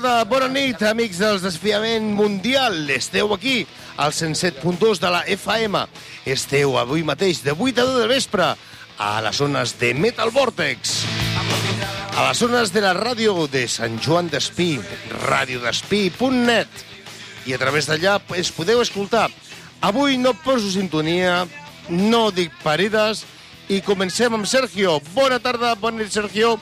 Tarda, bona nit, amics dels Desfiament Mundial. Esteu aquí, al 107.2 de la FM. Esteu avui mateix, de 8 a 2 de vespre, a les zones de Metal Vortex. A les zones de la ràdio de Sant Joan d'Espí, radiodespí.net. I a través d'allà es podeu escoltar. Avui no poso sintonia, no dic parides, i comencem amb Sergio. Bona tarda, bona nit, Sergio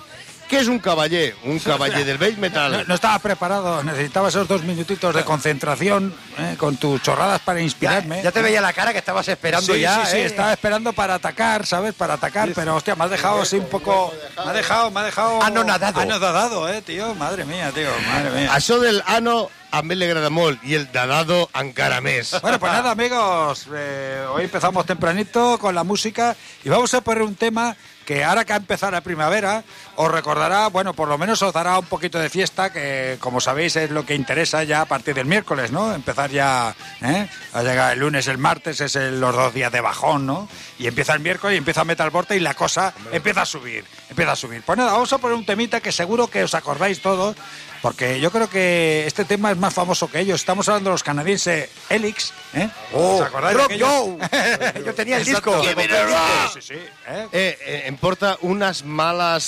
que es un caballer, un caballer del beige metal. No, no estaba preparado, necesitaba esos dos minutitos de concentración eh, con tus chorradas para inspirarme. Ya, ya, te veía la cara que estabas esperando sí, ya. Sí, sí, ¿eh? estaba esperando para atacar, ¿sabes? Para atacar, pero hostia, me has dejado así un poco. Me ha dejado, me ha dejado. Anonadado. Anonadado, eh, tío. Madre mía, tío, madre mía. Això del ano a molt y el dadado encara més. Bueno, pues nada, amigos. Eh, hoy empezamos tempranito con la música y vamos a poner un tema que ahora que ha empezado la primavera, os recordará, bueno, por lo menos os dará un poquito de fiesta, que como sabéis es lo que interesa ya a partir del miércoles, ¿no? Empezar ya, ¿eh? A llegar el lunes, el martes, es el, los dos días de bajón, ¿no? Y empieza el miércoles y empieza Metal Borte y la cosa empieza a subir, empieza a subir. Pues nada, vamos a poner un temita que seguro que os acordáis todos, porque yo creo que este tema es más famoso que ellos. Estamos hablando de los canadienses Elix, ¿eh? Oh, ¿Os acordáis de? Yo. Yo tenía el disco. Give me the rock. Sí, sí, ¿eh? Eh, eh, em porta unes males...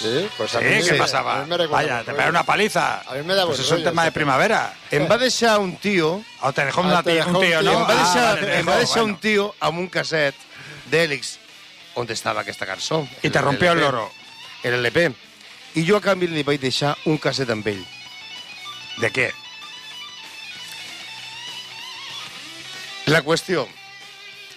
Sí, pues a Sí, mí ¿qué me- pasaba? a mí me Vaya, te pega una paliza. A mí me da Pues es un tema de primavera. Em va deixar un tio... O te dejó Ah, una tía- un un tío, tío. ¿no? Em va Ah, deixar, em va deixar bueno. un tio amb un casset d'Hèlix on estava aquesta cançó. I te rompió el loro. El LP. I jo a canvi li vaig deixar un casset amb ell. ¿De qué? La qüestió,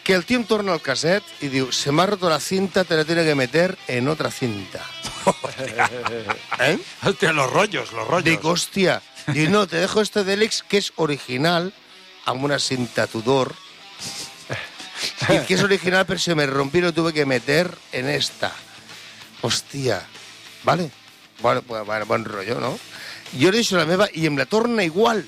que el tio em torna el casset i diu se m'ha roto la cinta, te la tiene que meter en otra cinta. ¿Eh? Hostia, los rollos, los rollos. Dic, hòstia. Diu, no, te dejo este d'Hèlix que és original, amb una cinta Tudor, y que es original, pero se me rompió y lo tuve que meter en esta. Hostia. Vale. Bueno, pues, bueno, buen rollo, ¿no? Jo deixo la meva i em la torna igual.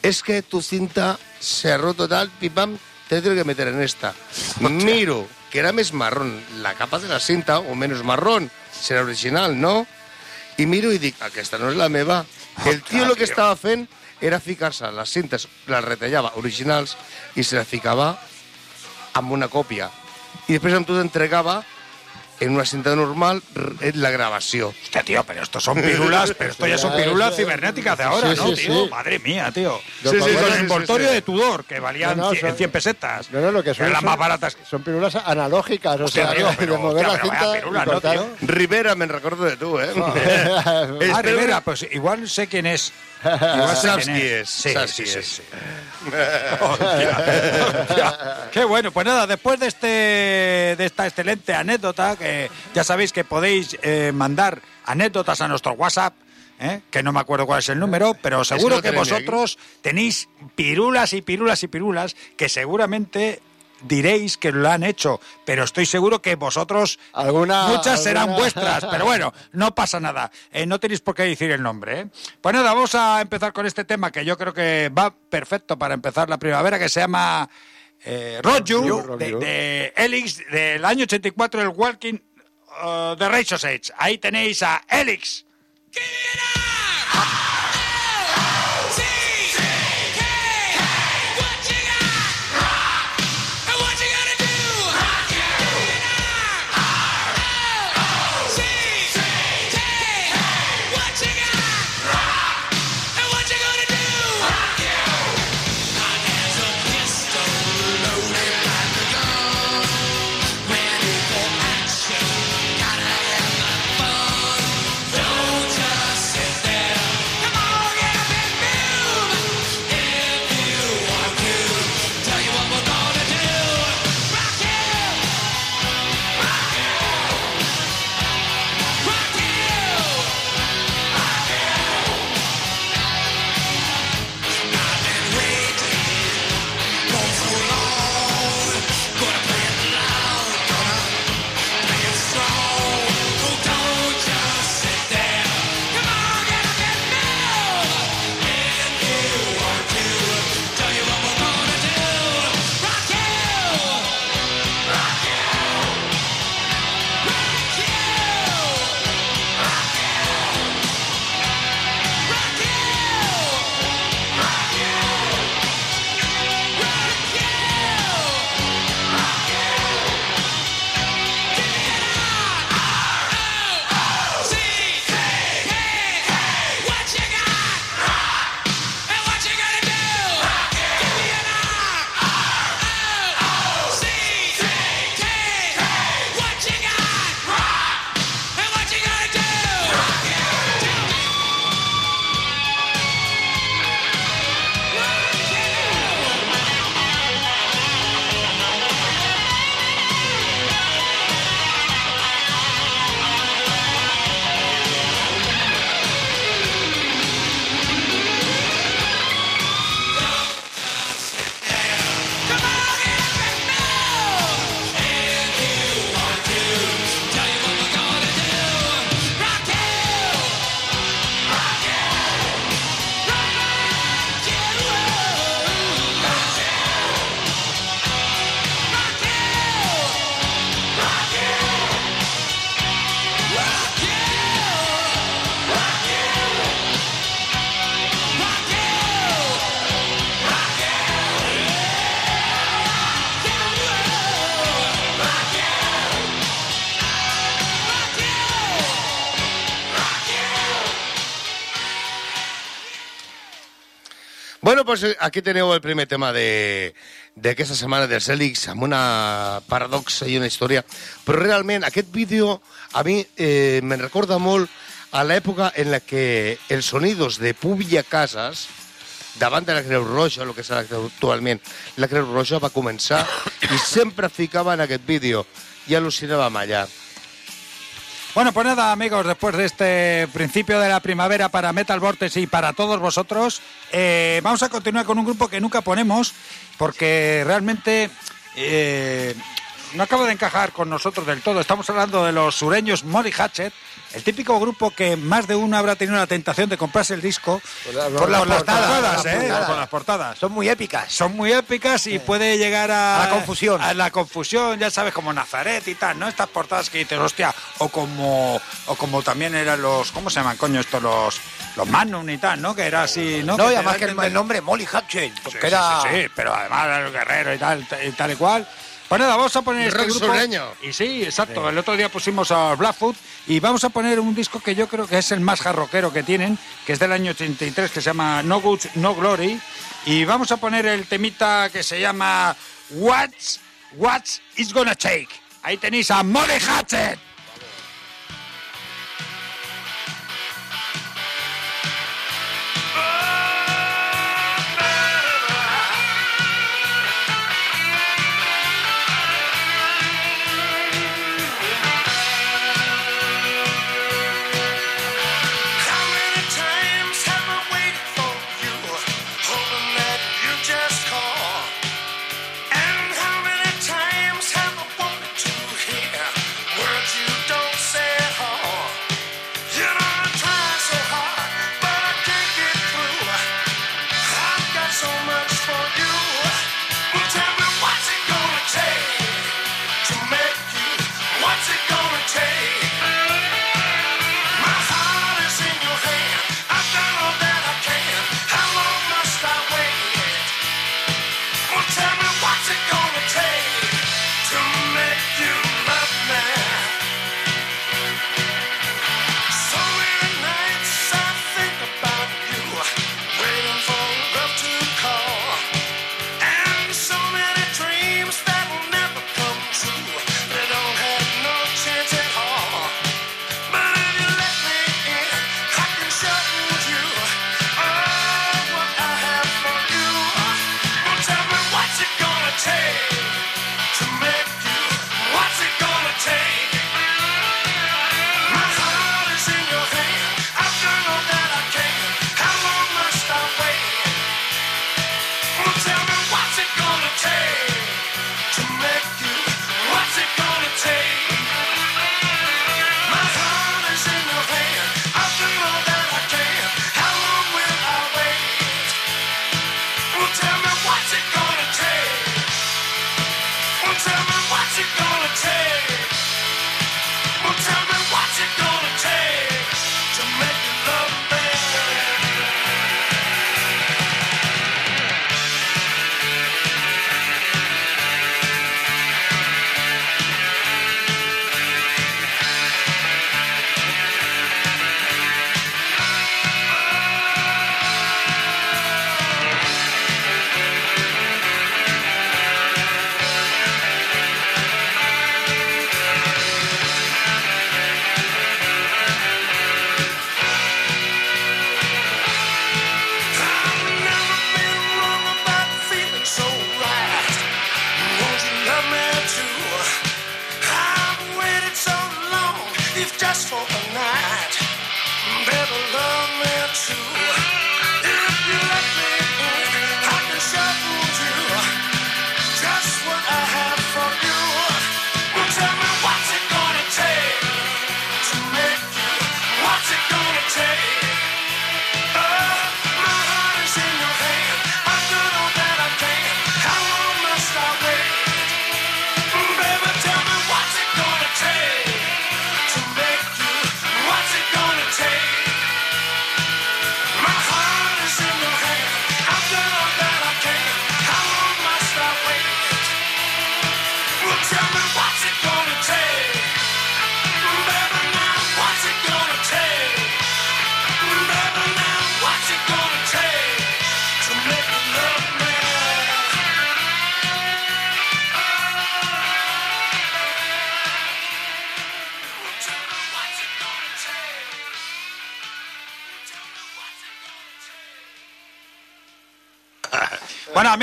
Es que tu cinta se ha roto tal, pim pam, te tengo que meter en esta. Miro que era més marrón la capa de la cinta, o menos marrón, serà original, no? I miro i dic, aquesta no és la meva. El tio el que estava fent era ficar-se les cintes, les retallava originals i se les ficava amb una còpia. I després amb tot entregava en una cinta normal r- la gravació. Hostia, tío, pero estos son pirulas, pero esto ya son pirulas cibernéticas de ahora, Sí, ¿no, sí, tío? sí. Madre mía, tío. Sí, me sí, acuerdo- con sí, envoltorio sí. de Tudor, que valían No, no, 100, son- 100 pesetas. No, no, lo que Eran son las son- más baratas. Son pirulas analógicas, o Hostia, sea, tío, de pero- mover hostia, la cinta. pirula, ¿no, tío? Rivera, me'n recordo de tu, eh? Ah, Espero- Rivera, pues igual sé quién es. Igual sé Sabes quién quién es, Sí, sí, sí, es. sí. Hostia, hostia. Qué bueno, pues nada, después de este de esta excelente anécdota, que ya sabéis que podéis eh, mandar anécdotas a nuestro WhatsApp, ¿eh? que no me acuerdo cuál es el número, pero seguro que vosotros tenéis pirulas y pirulas y pirulas que seguramente diréis que lo han hecho, pero estoy seguro que vosotros Alguna- muchas serán vuestras, pero bueno, no pasa nada. Eh, no tenéis por qué decir el nombre. ¿eh? Pues nada, vamos a empezar con este tema que yo creo que va perfecto para empezar la primavera, que se llama eh, de, de Elix, del año 84, el Walking uh, de Razor's Edge. Ahí tenéis a Elix. Don't pues eh, aquí teniu el primer tema de d'aquesta setmana dels Hèlix amb una paradoxa i una història, però realment aquest vídeo a mi eh, me recorda molt a l'època en la que els sonidos de Púbia Casas davant de la Creu Roja, el que és actualment la Creu Roja, va començar i sempre ficava en aquest vídeo i al·lucinàvem allà. Bueno, pues nada, amigos, después de este principio de la primavera para Metal Vortex y para todos vosotros, eh, vamos a continuar con un grupo que nunca ponemos porque realmente eh, no acaba de encajar con nosotros del todo. Estamos hablando de los sureños Molly Hatchet, el típico grupo que más de uno habrá tenido la tentación de comprarse el disco Por la- por las por las portadas, ¿eh? portadas. Por las portadas. Son muy épicas. Son muy épicas y puede llegar a, A la confusión. A la confusión, ya sabes, como Nazaret y tal, ¿no? Estas portadas que dices, hostia, o como, o como también eran los, ¿cómo se llaman, coño, estos, los, los Magnum y tal, ¿no? Que era así, ¿no? No, y además que el, nombre Molly Hatchet, Sí, porque sí, era... sí, sí, pero además era el guerrero y tal, y tal y cual. Pues nada, vamos a poner este grupo. sureño. Y sí, exacto. El otro día pusimos a Blackfoot y vamos a poner un disco que yo creo que es el más jarroquero que tienen, que es del año 83, que se llama No Good, No Glory. Y vamos a poner el temita que se llama What's, What's It's Gonna Take. Ahí tenéis a Molly Hatchet.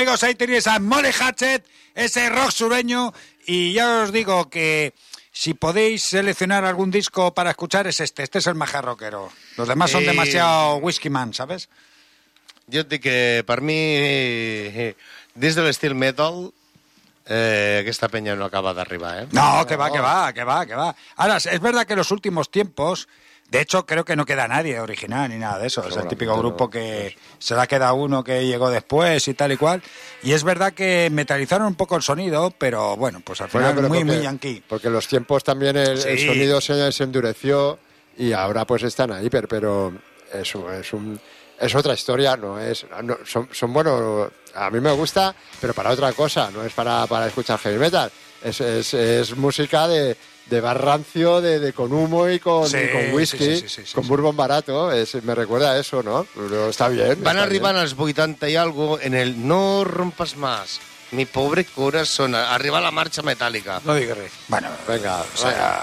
Amigos, ahí tenéis a Molly Hatchet, ese rock sureño. Y ya os digo que si podéis seleccionar algún disco para escuchar es este. Este es el más rockero. Los demás son Eh, demasiado whisky man, ¿sabes? Jo et dic que per mi, eh, des de l'estil metal, eh, aquesta penya no acaba d'arribar, eh? No, que va, que va, que va, que va. Ahora, es verdad que en los últimos tiempos, de hecho, creo que no queda nadie original ni nada de eso. Es el típico grupo que se la queda uno que llegó después y tal y cual. Y es verdad que metalizaron un poco el sonido, pero bueno, pues al Bueno, final pero muy, porque, muy yankee. Porque los tiempos también el, sonido se, se endureció y ahora pues están ahí, pero, pero es, un- es, un, es otra historia, no es no, son, son buenos, a mí me gusta, pero para otra cosa, no es para, para escuchar heavy metal, es, es, es música de, de bar rancio, de, de con humo y con, Sí, y con whisky, sí, sí, sí, sí, con bourbon barato, es, me recuerda a eso, ¿no? Pero está bien. Van bien. als 80 i algo en el No rompes más, mi pobre corazón, arriba la marxa metàl·lica. No digas Bueno, Venga, o sea,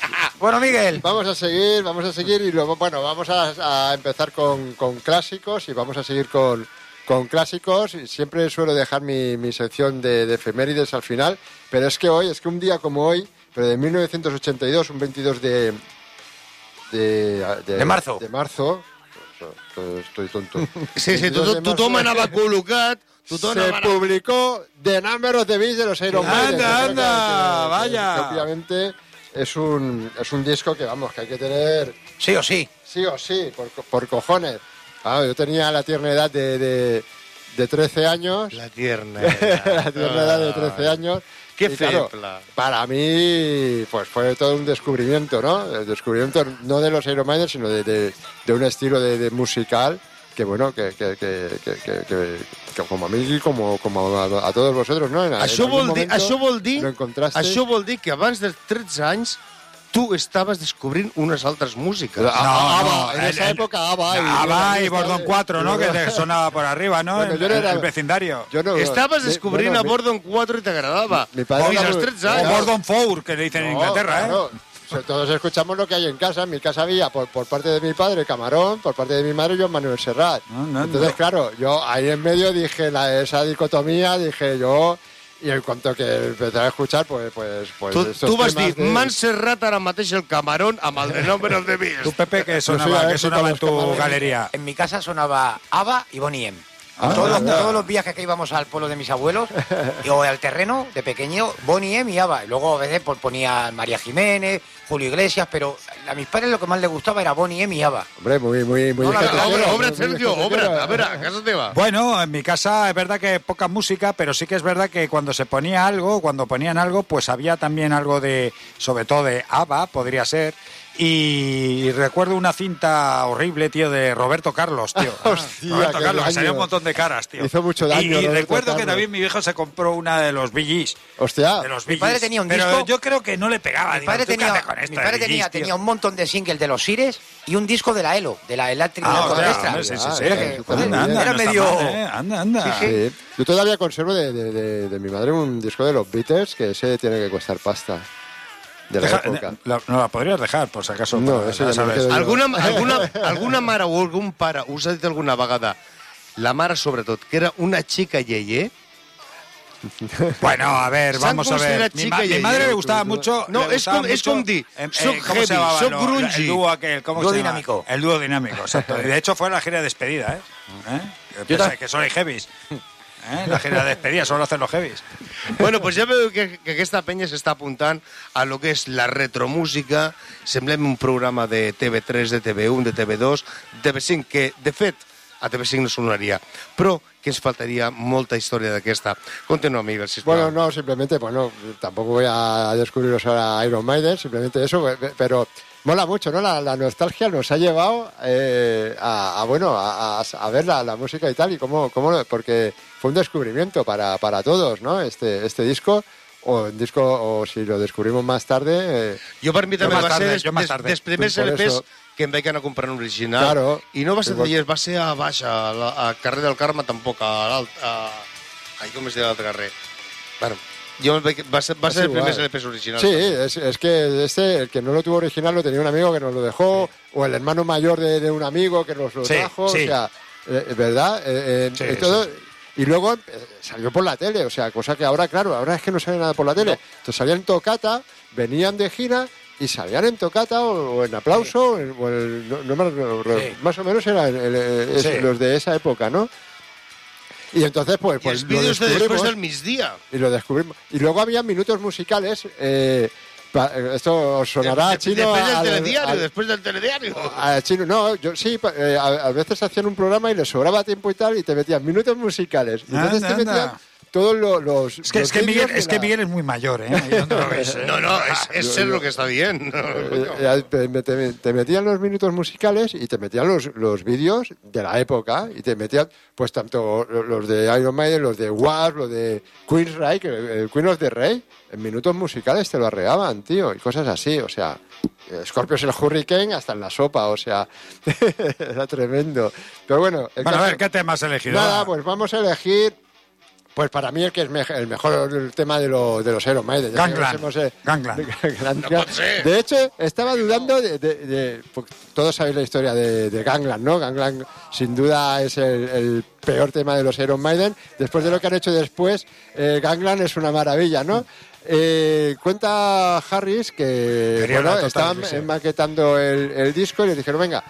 Bueno, Miguel. Vamos a seguir, vamos a seguir y luego, bueno, vamos a, a empezar con, con clásicos y vamos a seguir con, con clásicos. Y Siempre suelo dejar mi, mi sección de, de efemérides al final, pero es que hoy, es que un día como hoy, pero de 1982, un 22 de... De, De marzo. De marzo. Estoy tonto. Sí, sí, 22 tu, de tothom marzo, anava col·locat, tothom se publicó The Number of the Beast de los Iron Anda, Maiden. anda, que- vaya. obviamente es un, es un disco que, vamos, que hay que tener Sí o sí. Sí o sí, por, por cojones. Ah, yo tenía la tierna edad de, de, de 13 años. La tierna. la tierna edad de 13 años. Qué Y claro, para mí, pues fue todo un descubrimiento, ¿no? El descubrimiento no de los Iron Maiden, sino de, de- de un estilo de, de musical que, bueno, que, que, que, que, que- que- que como a mí y como, como a, a todos vosotros, ¿no? En, en Això algún vol, dir, això vol dir, això vol dir que abans dels 13 anys tu estaves descobrint unes altres músiques. Ah, ah, no, ABBA, en esa el- época ABBA. y- ABBA y y- Bordón 4, ¿no? Que te sonaba por arriba, ¿no? Bueno, yo no era- el vecindario. Yo no, Estaves mi- descobrint bueno, a Bordon 4 i t'agradava. Mi padre Fins era als muy- 13 O. Bordon 4, que le dicen en No, Inglaterra, ¿eh? claro. Todos escuchamos lo que hay en casa. En mi casa había, por, por parte de mi padre, Camarón, por parte de mi madre, Joan Manuel Serrat. No, no, Entonces, no. claro, yo ahí en medio dije la, esa dicotomía, dije yo, y en cuanto que empecé a escuchar, pues, pues, pues Tu, tu vas dir, de- m'han serrat ara mateix el camarón amb el de of the Beast. Tú, Pepe, que soy sonaba, que alérgico sonaba a en tu galería. En mi casa sonaba ABBA y Bonnie M. Ah, todos, los, todos los viajes que íbamos al pueblo de mis abuelos y- o al terreno de pequeño, Bonnie M y ABBA. Y luego a veces pues, ponía María Jiménez, Julio Iglesias, pero a mis padres lo que más les gustaba era Bonnie M y ABBA. Hombre, muy, muy, muy No, la- Obra, obra, Sergio, obra. A veure, a casa teva. Bueno, en mi casa es verdad que poca música, pero sí que es verdad que cuando se ponía algo, cuando ponían algo, pues había también algo de, sobre todo de ABBA, podría ser. Y recuerdo una cinta horrible, tío, de Roberto Carlos, tío. Hostia, Roberto Carlos, que salía un montón de caras, tío. Hizo mucho daño, Y, y recuerdo que Carlos. también mi viejo se compró una de los BGs. Hostia, De los Mi padre tenía un pero disco- yo creo que no le pegaba. Mi digo, padre ¿tú qué tenía, con esto mi padre Bee tenía, tenía un montón de singles de los Sires y un disco de la ELO, de la Electric Ah, Orchestra. hombre, sí, sí, Ah, sí. era que, que- joder, anda, anda, era no medio... mal, ¿eh? Anda, anda. sí. Yo todavía conservo de, de- de- de mi madre un disco de los Beatles que ese tiene que costar pasta. De la Deja- época. la- no la podrías dejar, por si acaso. No. Alguna, alguna, alguna mare o algun pare us ha dit alguna vegada, la mare sobretot, que era una xica yeye? Bueno, a ver, vamos a ver. Mi, ma- mi madre le gustaba mucho. No, es gustaba com- es mucho, com dir, em, No, grungy. El dúo aquel, ¿cómo Dúo se llama? dinámico. El dúo dinámico, exacto. Y de hecho fue la gira de despedida, ¿eh? ¿Eh? Que, Yo que sois heavies. ¿Eh? La gira de despedida solo hacen los heavies. Bueno, pues ja veu que, que aquesta penya s'està apuntant a lo que és la retromúsica. Semblem un programa de TV3, de TV1, de TV2, de TV5, que, de fet, a TV5 no sonaria, però que ens faltaria molta història d'aquesta. Continua, Miguel, sisplau. Bueno, no, simplemente, bueno, tampoco voy a descubriros ahora Iron Maiden, simplemente eso, pe- pe- pero mola mucho, ¿no? La, la nostalgia nos ha llevado eh, a, a, bueno, a, a- a ver la, la música y tal, y cómo, cómo, porque fue un descubrimiento para, para todos, ¿no? Este, este disco, o disco, o si lo descubrimos más tarde, eh, Jo per mi també va tarde, ser des, des, dels primers LPs eso. que em vaig anar a comprar un original. Claro. I no va ser d'allers, va ser a Baixa, a, la, a carrer del Carme tampoc, a l'alt... A... Ai, com es diu l'altre carrer? Bueno, el va ser, va Es ser els igual. primers LPs originals. Sí, es, es que este, el que no lo tuvo original lo tenía un amigo que nos lo dejó, o el hermano mayor de, de un amigo que nos lo Sí, trajo, sí. o sea, eh, ¿verdad? Eh, eh, y todo- Y luego eh, salió por la tele, o sea, cosa que ahora, claro, ahora es que no sale nada por la tele. Entonces salían en tocata, venían de gira y salían en tocata o, o en aplauso, o en- o en- no- no más o menos eran el- el- los de esa época, ¿no? Y entonces, pues, Y pues lo es de después descubrimos. del misdía. Y lo descubrimos. Y luego había minutos musicales. eh, pa- eh, esto os sonará De- de- chino. después del al- telediario, al- después del telediario. a chino, no, yo sí, pa- eh, a, a veces hacían un programa y les sobraba tiempo y tal, y te metían minutos musicales. Y entonces Anda, te metían anda. Todos lo- los. Es que, los es que, Miguel, es que la- Miguel es muy mayor, ¿eh? Ahí donde lo ves, ¿eh? No, no, es, es ser lo que está bien. Eh, eh, te, te- te metían los minutos musicales y te metían los, los vídeos de la época y te metían pues tanto los de Iron Maiden, los de War, los de Queensryche, el, el Queen of the Rey, en minutos musicales te lo arreaban, tío, y cosas así, o sea, eh, Scorpions el Hurricane hasta en la sopa, o sea, era tremendo. Pero bueno, el Bueno, a caso- ver, ¿qué tema has elegido? Nada, pues vamos a elegir, pues para mí el que es me- el mejor tema de, lo- de los Iron Maiden. Gangland. hemos, eh, Gangland. No. De hecho, estaba dudando de... de- de- porque todos sabéis la historia de, de Gangland, ¿no? Gangland sin duda es el, el peor tema de los Iron Maiden. Después de lo que han hecho después, eh, Gangland es una maravilla, ¿no? Eh, cuenta Harris que bueno, estaban maquetando el, el disco y le dijeron, venga,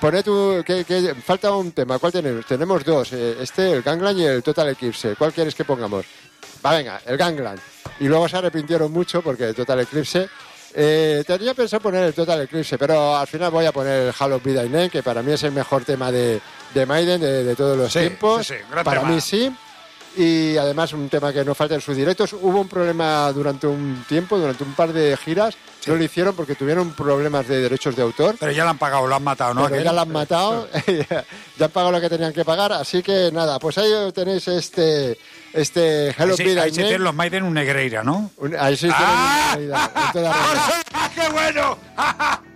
Pone tú, que, que- falta un tema. ¿Cuál tenemos? Tenemos dos. eh, Este, el Gangland y el Total Eclipse. ¿Cuál quieres que pongamos? Va, venga, el Gangland. Y luego se arrepintieron mucho porque el Total Eclipse. Eh, tenía pensado poner el Total Eclipse, pero al final voy a poner el Hall of Vida Name, que para mí es el mejor tema de, de Maiden de, de todos los Sí, tiempos. sí, sí, gran para tema. mí sí. Y además un tema que no falta en sus directos. Hubo un problema durante un tiempo, durante un par de giras. No lo hicieron porque tuvieron problemas de derechos de autor. Pero ya lo han pagado, lo han matado, ¿no? Pero ya la han matado, ya han pagado lo que tenían que pagar, así que nada, pues ahí tenéis este este Hello sí, ahí tienen los Maiden un Negreira, ¿no? Un- Ahí sí tienen ¡Ah! ¡Ah, qué bueno!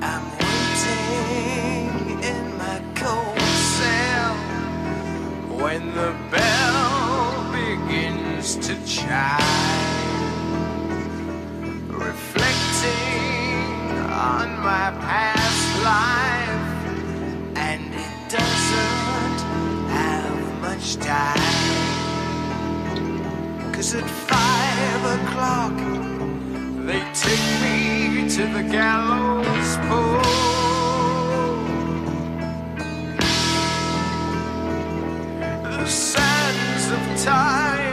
I'm when the bell begins to chime, reflecting on my past life, and it doesn't have much time. Cause at five o'clock they take me to the gallows pole. Sands of time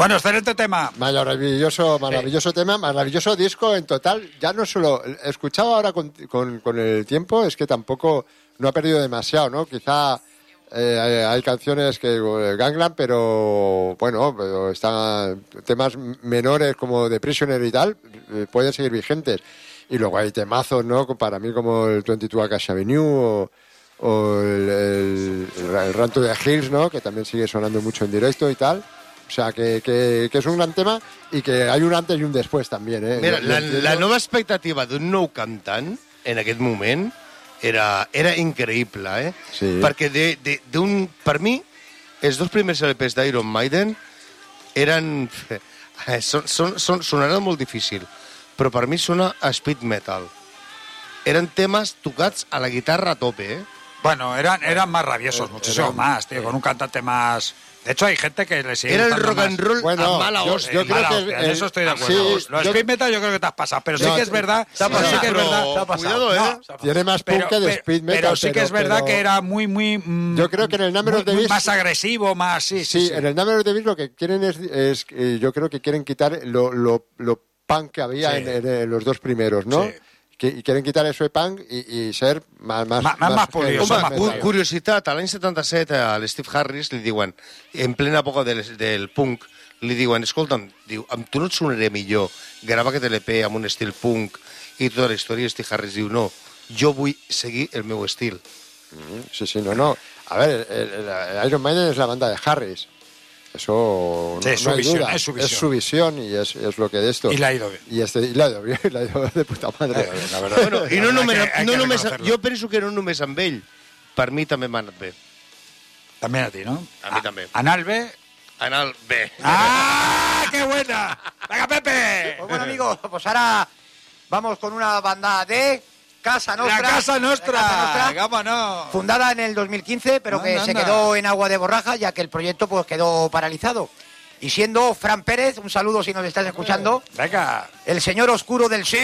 Bueno, excelente tema. Maravilloso, maravilloso tema, maravilloso disco en total. Ya no solo escuchado ahora con, con- con el tiempo, es que tampoco no ha perdido demasiado, ¿no? Quizá eh, hay, canciones que eh, Gangland, pero bueno, pero están temas menores como The Prisoner y tal, eh, pueden seguir vigentes. Y luego hay temazos, ¿no? Para mí como el 22 Acacia Avenue o, o el, el, el Run to the Hills, ¿no? Que también sigue sonando mucho en directo y tal. O sea, que, que, que es un gran tema y que hay un antes y un después también, ¿eh? Mira, la, la nova expectativa d'un nou cantant en aquest moment era, era increïble, eh? Sí. Perquè de, de, d'un, per mi, els dos primers LPs d'Iron Maiden eren... Eh, són, són, són, sonaran molt difícil, però per mi sona a speed metal. Eren temes tocats a la guitarra a tope, eh? Bueno, eran, eran más rabiosos, Eh, muchísimo eran- más, tío, con un cantante más... De hecho, hay gente que le sigue Era el rock and roll Bueno, a mala yo- yo creo que en eso estoy de ah, acuerdo. sí, Lo yo- speed metal yo creo que te has pasado, pero sí No, que es verdad... Pero sí pasado, que es pero verdad... te ha pasado. cuidado, ¿eh? No, Tiene más punk que de speed metal. pero sí que es verdad pero- que era muy, muy... mm, Yo creo que en el Number muy- of the muy Beast- Más agresivo, más... Sí, sí, en el Number of the Beast lo que quieren es, es eh, yo creo que quieren quitar lo, lo, lo punk que había en- en los dos primeros, ¿no? Y quieren quitar eso de punk y, y ser más más Ma- más- más pulido, heavy, Home, más cu curiositat, a l'any 77 a l'Steve Harris li diuen, en plena època del, del punk, li diuen, escolta'm, diu, amb tu no et sonaré millor gravar aquest LP amb un estil punk i tota la història, i Steve Harris diu, no, jo vull seguir el meu estil. Sí, sí, no, no. A ver, el, el- el Iron Maiden es la banda de Harris. Eso Sí, no, es su no hay visión, duda. es su visión. visión y es, es lo que de esto. Y le ha ido bien. Y, este, y le ha ido bien, le ha ido de puta madre. La verdad. Bueno, I no Hay només, que- no jo penso que no només amb ell, per mi també m'ha anat bé. También a ti, ¿no? A mí también. Analbe... Anar bé. ¡Ah! ¡Qué buena! ¡Venga, Pepe! Pues bueno, amigos, pues ahora vamos con una banda de Casa Nostra. ¡La Casa Nostra! Casa Nostra, ¡Vámonos! Fundada en el 2015, pero que se anda. quedó en agua de borraja, ya que el proyecto pues quedó paralizado. Y siendo Fran Pérez, un saludo si nos estás escuchando, Venga. el señor oscuro del sí,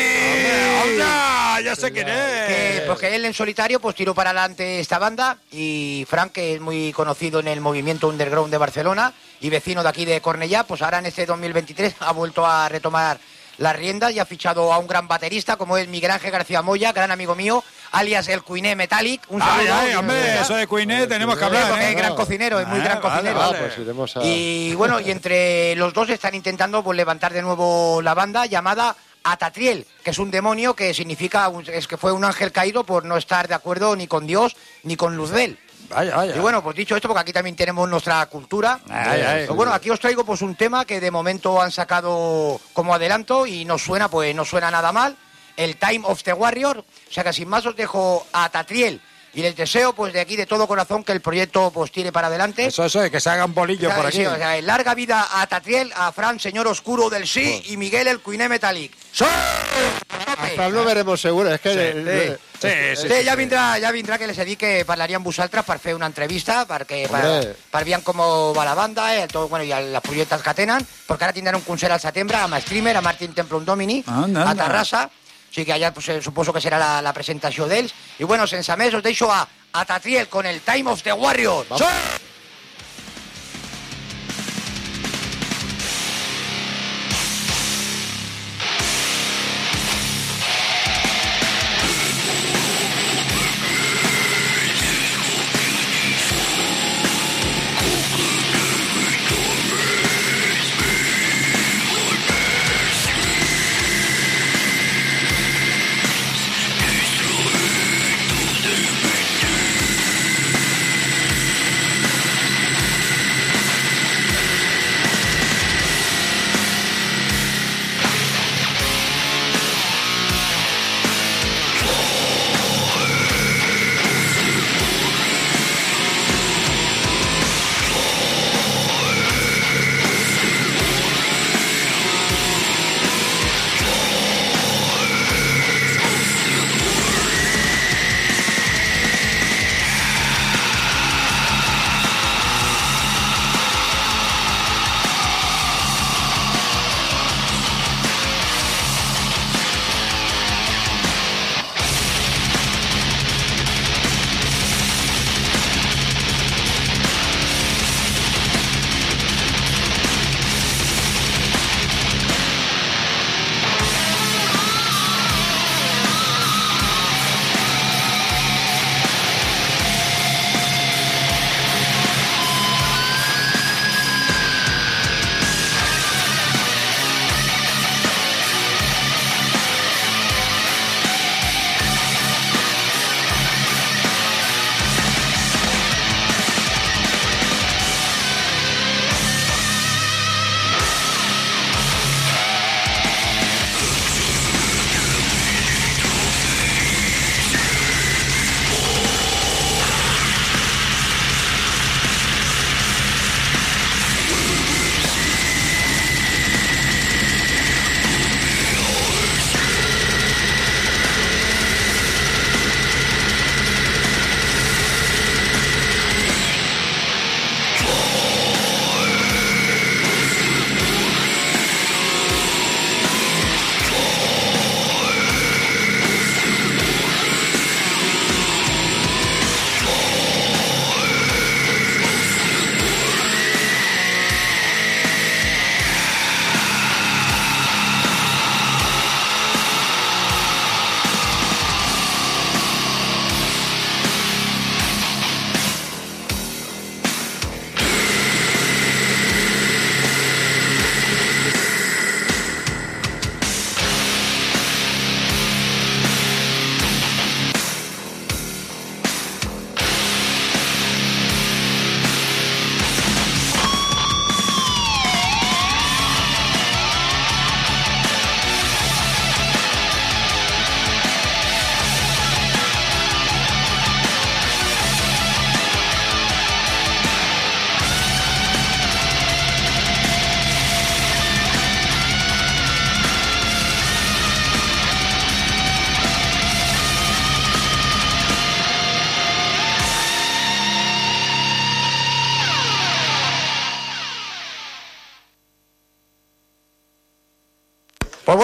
¡Onda! ¡Ya sé quién que, es! pues que él en solitario pues tiró para adelante esta banda y Frank, que es muy conocido en el movimiento underground de Barcelona y vecino de aquí de Cornellá, pues ahora en este 2023 ha vuelto a retomar las riendas y ha fichado a un gran baterista como es Miguel Ángel García Moya, gran amigo mío, alias el Cuiné Metallic. Un ¡Ay, saludo. ay, hombre! Eso de Queenet tenemos que hablar, porque ¿eh? es gran cocinero, es muy Ah, gran vale, cocinero. Ah, vale. pues a... Y bueno, y entre los dos están intentando pues, levantar de nuevo la banda llamada Atatriel, que es un demonio que significa es que fue un ángel caído por no estar de acuerdo ni con Dios ni con Luzbel. Vaya, vaya. Y bueno, pues dicho esto, porque aquí también tenemos nuestra cultura. Ay, ay. Pues bueno, aquí os traigo pues un tema que de momento han sacado como adelanto y nos suena, pues no suena nada mal. El Time of the Warrior. O sea que sin más os dejo a Tatriel y les deseo pues de aquí de todo corazón que el proyecto pues tire para adelante. Eso, eso, que se haga un bolillo por Sí, aquí. o sea, larga vida a Tatriel, a Fran, señor oscuro del sí, y Miguel el Cuiné Metallic. ¡Sí! Hasta lo veremos seguro, es que... el- el- Sí, sí, Sí, sí, ja sí. vindrà, ja vindrà que les he dit que parlaria amb vosaltres per fer una entrevista, perquè per, per veure com va la banda, eh, tot, bueno, i els projectes que tenen, perquè ara tindran un concert al setembre amb Streamer, a Martin Templum Domini, Anda, a. Terrassa, o sigui que allà pues, eh, suposo que serà la, la presentació d'ells. I bueno, sense més, us deixo a, a Tatriel con el Time of the Warrior. Vamos.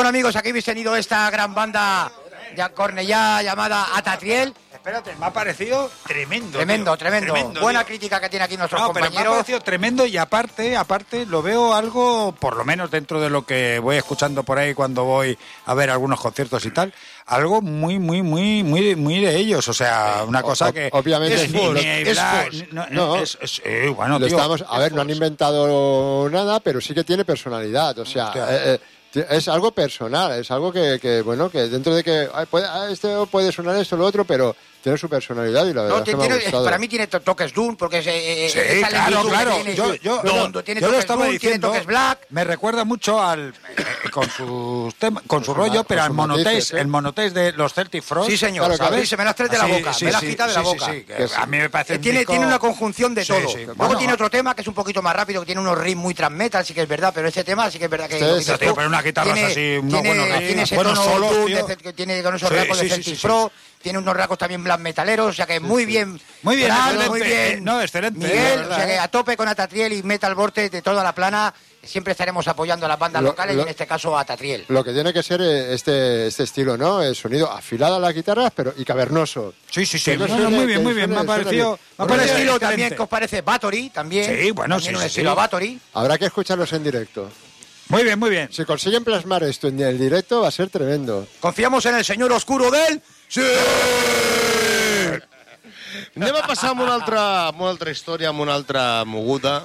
Bueno, amigos, aquí habéis tenido esta gran banda de Cornellá llamada Atatriel. Espérate, me ha parecido tremendo. Tremendo, tío. tremendo. Buena tío. crítica que tiene aquí nuestros No, pero me ha parecido tremendo y aparte, aparte, lo veo algo, por lo menos dentro de lo que voy escuchando por ahí cuando voy a ver algunos conciertos y tal, algo muy, muy, muy, muy, muy de ellos. O sea, una cosa o- que obviamente es ni es no, No. es, es- eh, bueno, tío, estamos, a ver, no han inventado nada, pero sí que tiene personalidad. O sea, eh, eh, es algo personal, es algo que, que, bueno, que dentro de que ay, puede, este puede sonar esto lo otro, pero tiene su personalidad y la verdad No, que tiene- me ha gustado. para mí tiene to- toques Doom, porque es, eh, eh, Sí, esa claro, claro. tiene Yo, yo, tiene yo lo toques estaba Doom, tiene diciendo. toques Black. Me recuerda mucho al eh, con sus tema- con su Con su rollo, pero al ¿eh? el monotaste de los Celtic Frost. Sí, señor, Claro. ¿sabes? Se me las tres de la Sí, boca, sí, me las sí, quita de sí, la sí, boca. sí, que sí. a mí me parece Eh, un tiene, disco- tiene una conjunción de Sí, todo. sí. Luego Bueno, tiene otro tema que es un poquito más rápido, que tiene unos ritmos muy trans metal, sí que es verdad, pero ese tema sí que es verdad que. Sí, sí, pero unas guitarras tiene, así, unos tiene, buenos riffs, tiene ese tono tiene con esos Sí, rasgos sí, de sí, Celtic sí, sí. Pro, tiene unos rasgos también black metaleros, o sea que muy bien. Muy bien, muy bien. No, excelente, Miguel, verdad, o sea que ¿eh? a tope con Atatriel y Metal Vortex de toda la plana. Siempre estaremos apoyando a las bandas Lo- locales y en este caso a Tatriel. Lo que tiene que ser eh, este, este estilo, ¿no? El sonido afilado a las guitarras, pero y cavernoso. Sí, sí, sí. No suene- muy bien, muy bien. Me ha parecido. bien. Me ha Un parecido estilo excelente. también que os parece Battery, también. Sí, bueno, También sí, un sí, estilo sí. Battery. Habrá que escucharlos en directo. Muy bien, muy bien. Si consiguen plasmar esto en el directo, va a ser tremendo. Confiamos en el señor oscuro del... ¡Sí! Anem a passar amb una altra, amb una altra història, amb una altra moguda.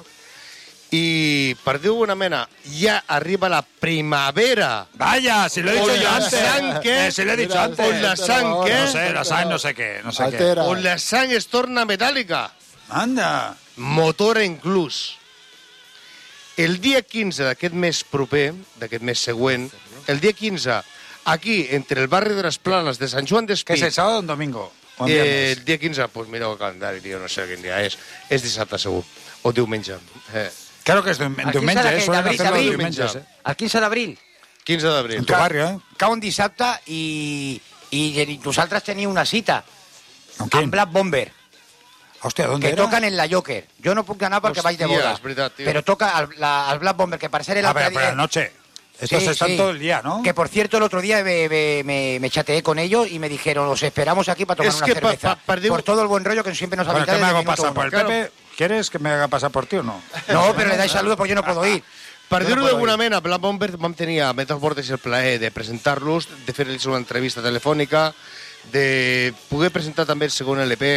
I, per dir alguna mena, ja arriba la primavera. Vaya, si lo he dicho Con yo antes. sang que- Eh, si lo he dicho Mira, antes. Con la sang que- No sé, la sang no sé qué. No sé qué. Altera. On la sang es torna metàl·lica. Anda. Motora inclús. El dia 15 d'aquest mes proper, d'aquest mes següent, el dia 15, aquí, entre el barri de les Planes de Sant Joan ¿Qué d'Espí, es el sábado o un domingo? O eh, el dia 15, pues mira el calendari, tio, no sé quin dia és. És dissabte, segur. O diumenge. Eh, Claro que es de un Aquí diumenge, serà eh? que los d'abril. diumenges, eh? El 15 d'abril. 15 d'abril. En tu barrio, eh? Cau un dissabte i, i, i vosaltres teniu una cita ¿Con quién? amb Black Bomber, Hostia, ¿dónde que era? toquen en la Joker. Jo no puc anar perquè Hòstia, vaig de boda. tio. Però toca el, la, el Black Bomber, que per ser el A altre ver, pero dia- anoche. Estos Sí, están sí. todo el día, ¿no? Que por cierto, el otro día me, me, me- me chateé con ellos y me dijeron, os esperamos aquí para tomar Es una que pa- cerveza. pa- perdí- Por todo el buen rollo que siempre nos habéis ¿qué me dado hago pasar por el. Claro. Pepe? ¿Quieres que me haga pasar por ti o no? No, pero le dais saludos porque yo no puedo ir. Per no dir-ho puedo d'alguna mena, Black Bomber vam tenir a Metal Vortex el plaer de presentar-los, de fer-los una entrevista telefònica, de poder presentar també el segon LP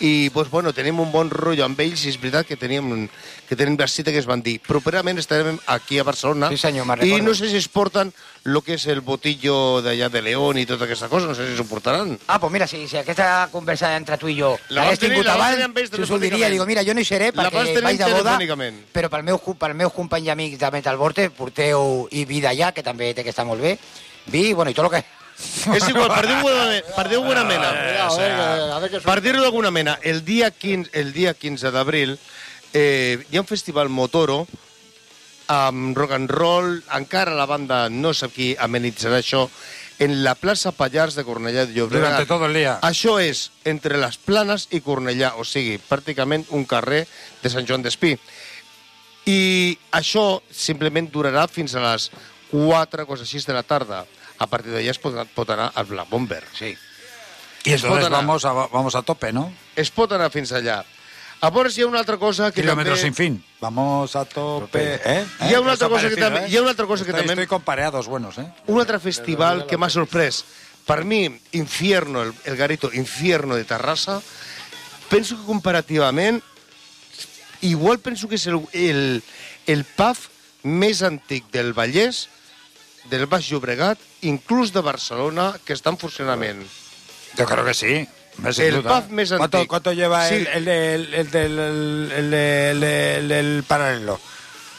i pues, bueno, tenim un bon rotllo amb ells i és veritat que teníem que tenim la cita que es van dir. Properament estarem aquí a Barcelona Sí, senyor, i no sé si es porten el que és el botillo d'allà de León i tota aquesta cosa, no sé si s'ho portaran. Ah, pues mira, si, si aquesta conversa entre tu i jo La l'hagués tingut abans, si us ho diria, digo, mira, jo no hi seré perquè vaig de boda, però pel meu, pel meu company i amic de Metal Vortex, porteu i vida allà, que també té que estar molt bé, vi, bueno, i tot el que... és igual, per dir-ho d'alguna- per dir-ho d'alguna mena Mira, a ver, que- a ver qué Per dir-ho d'alguna mena, el dia 15, el dia 15 d'abril eh, hi ha un festival Motoro amb rock and roll, encara la banda no sap qui amenitzarà això, en la plaça Pallars de Cornellà de Llobregat. Durante todo el día. Això és entre les Planes i Cornellà, o sigui, pràcticament un carrer de Sant Joan d'Espí. I això simplement durarà fins a les 4, coses així de la tarda. A partir d'allà es pot, pot anar al Black Bomber. Sí. Y entonces Espotan a- vamos a, vamos a tope, ¿no? Es pot anar fins allà. Llavors hi ha una altra cosa que Kilómetros sin també... fin. Vamos a tope. ¿eh? Hi ha una altra cosa que també... ¿eh? Hi ha una altra cosa que Estoy, també... estoy con pareados buenos, ¿eh? Un altre festival que m'ha sorprès. Per mi, Infierno, el, el garito Infierno de Terrassa, penso que comparativament, igual penso que és el, el, el pub més antic del Vallès, del Baix Llobregat, inclús de Barcelona, que està en funcionament. Yo creo que sí. El duda. pub més ¿Cuánto, antic. ¿Cuánto lleva Sí. el, el, del- el del el, del- el del paralelo?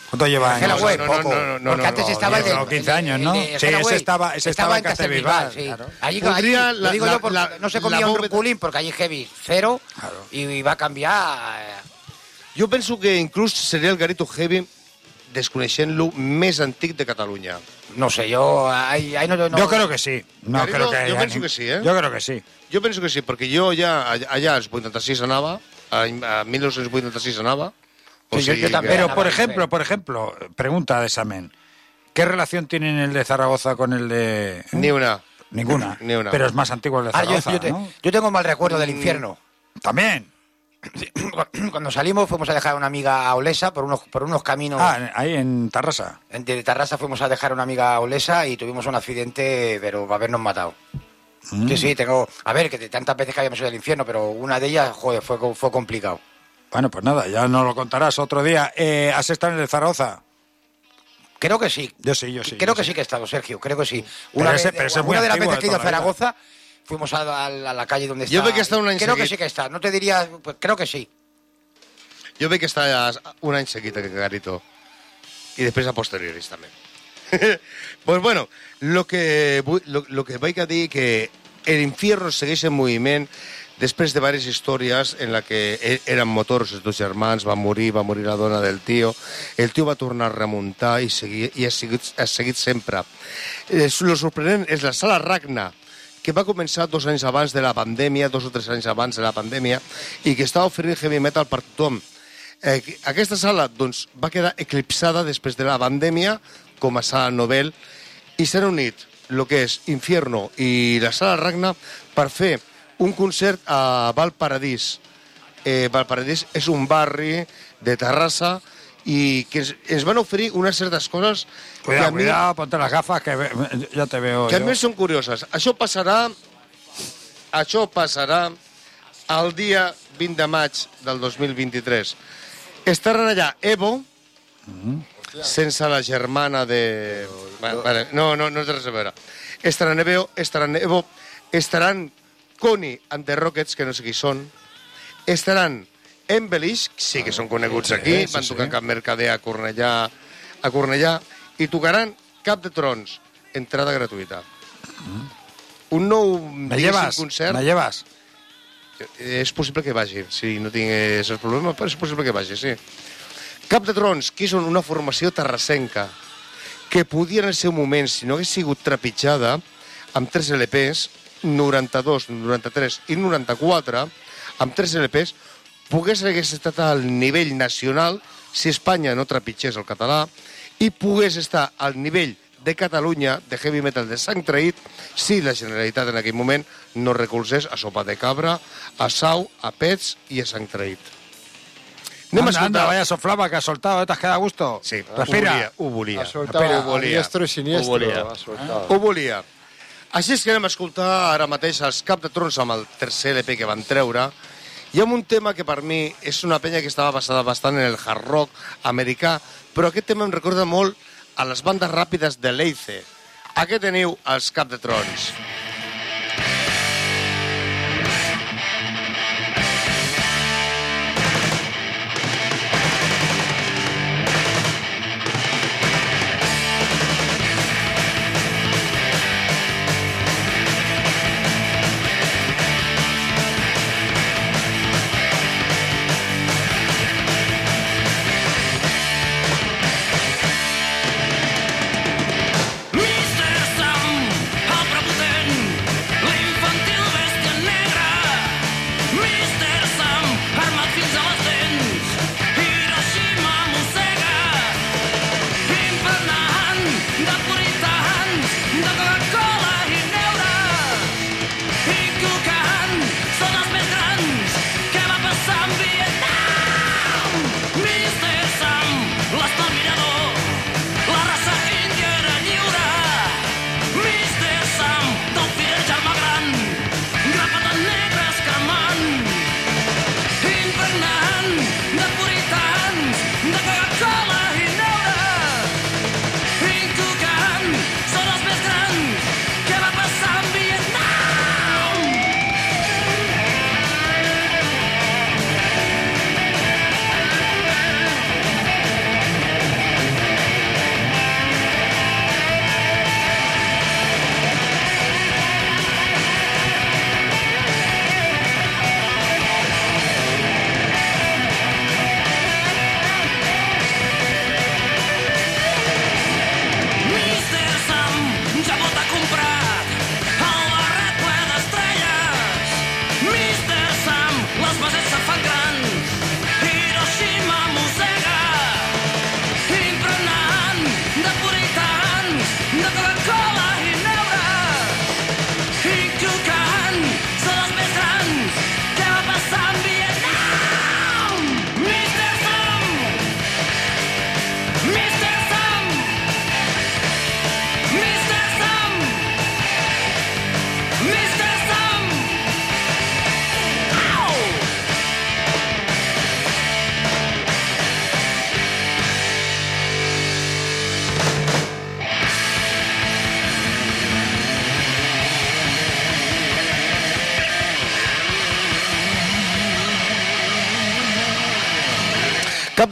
¿Cuánto lleva? en- Hellaway, no, no, poco. no, no, no, porque no, antes no, estaba el de... no, 15 años, ¿no? Sí, ese estaba- ese estaba en sí. claro. Allí, Podría allí, la- lo digo la- yo porque la- no se la comía un bóveda- ruculín porque allí heavy cero Claro. y va a cambiar... eh, Jo penso que inclús seria el garito heavy desconeixent-lo més antic de Catalunya. No sé, yo ahí, ahí no, no- Yo creo que sí. No Garrido, creo que yo haya pienso ni- que sí, ¿eh? Yo creo que sí. Jo penso que sí, perquè jo ja allà allà als 86 anava, a, a 1986 anava. O Sí, jo- sigui jo que- també. Pero, Nada, por nada, ejemplo, nada. por ejemplo, pregunta de examen. ¿Qué relación tienen el de Zaragoza con el de...? Ni una. Ninguna. Ni una. Pero es más antiguo el de Ah, yo, Zaragoza, yo te- ¿no? yo tengo mal recuerdo del infierno. También. Cuando salimos fuimos a dejar a una amiga a Olesa por unos, por unos caminos. Ah, ahí en Tarrasa. En- De Tarrasa fuimos a dejar a una amiga a Olesa y tuvimos un accidente, pero va a habernos matado. Mm. Sí, sí, tengo. A ver, que de tantas veces que habíamos ido al infierno, pero una de ellas, joder, fue, fue complicado. Bueno, pues nada, ya nos lo contarás otro día. Eh, ¿Has estado en el Zaragoza? Creo que sí. Yo sí, yo sí. Creo yo que sí que he estado, Sergio, creo que sí. Pero Una, vez, pero ese es muy una de las veces que he ido a vida. Fuimos a, a la, a la calle donde está. Yo ve que está un any Creo que seguit. sí que está. No te diría, pues creo que sí. Jo veig que està un any seguit aquest Garito. I després a posteriores també. pues bueno, lo que, lo, lo que vaig a dir que el infierno segueix en moviment després de diverses històries en la que e- eren motors els dos germans, va morir, va morir la dona del tio, el tio va tornar a remuntar i, seguir, i ha, seguit, ha seguit sempre. Eh, lo sorprenent és la sala Ragna, que va començar dos anys abans de la pandèmia, dos o tres anys abans de la pandèmia, i que estava oferint heavy metal per tothom. Eh, que- aquesta sala doncs, va quedar eclipsada després de la pandèmia com a sala Nobel i s'han unit el que és Infierno i la sala Ragna per fer un concert a Valparadís. Eh, Valparadís és un barri de Terrassa i que ens, ens van oferir unes certes coses que Cuidado, a mi, ponte las gafas que ya te veo. que a yo. més són curioses. Això passarà això passarà el dia 20 de maig del 2023. Estaran allà Evo, sense la germana de... Vale, vale, no, no, no té res a veure. Estaran Evo, estaran Evo, estaran Connie and the Rockets, que no sé qui són, estaran Embellish, sí que són coneguts aquí, sí, van sí. tocar a Cap Mercader, a Cornellà, a Cornellà, i tocaran Cap de Trons, entrada gratuïta. Un nou ¿Me llevas? concert ¿Me llevas? és possible que vagi, si no tinc el problema, però és possible que vagi, sí. Cap de Trons, que són una formació terrassenca, que podia en el seu moment, si no hagués sigut trepitjada, amb 3 LPs, 92, 93 i 94, amb 3 LPs, pogués hagués estat al nivell nacional si Espanya no trepitgés el català i pogués estar al nivell de Catalunya, de heavy metal de sang traït, si la Generalitat en aquell moment no recolzés a Sopa de Cabra, a Sau, a Pets i a sang traït. Anem a anda, anda, escoltar... vaya soflama que has soltado, ¿te has quedado a gusto? Sí, Respira. ho volia, ho volia. Ha soltado Ho a volia. diestro y siniestro. Ho volia. ha. Ho volia. Així és que anem a escoltar ara mateix els Cap de Trons amb el tercer LP que van treure i amb un tema que per mi és una penya que estava basada bastant en el hard rock americà, però aquest tema em recorda molt a les bandes ràpides de Leice. Aquí teniu els Cap de Trons.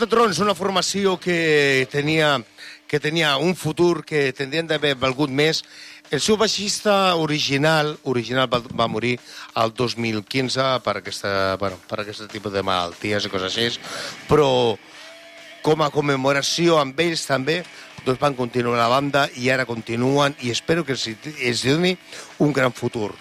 Trons, una formació que tenia, que tenia un futur que tendrien d'haver valgut més. El seu baixista original original va, va morir al 2015 per, aquesta, bueno, per aquest tipus de malalties i coses així, però com a commemoració amb ells també doncs van continuar la banda i ara continuen i espero que els, els doni un gran futur.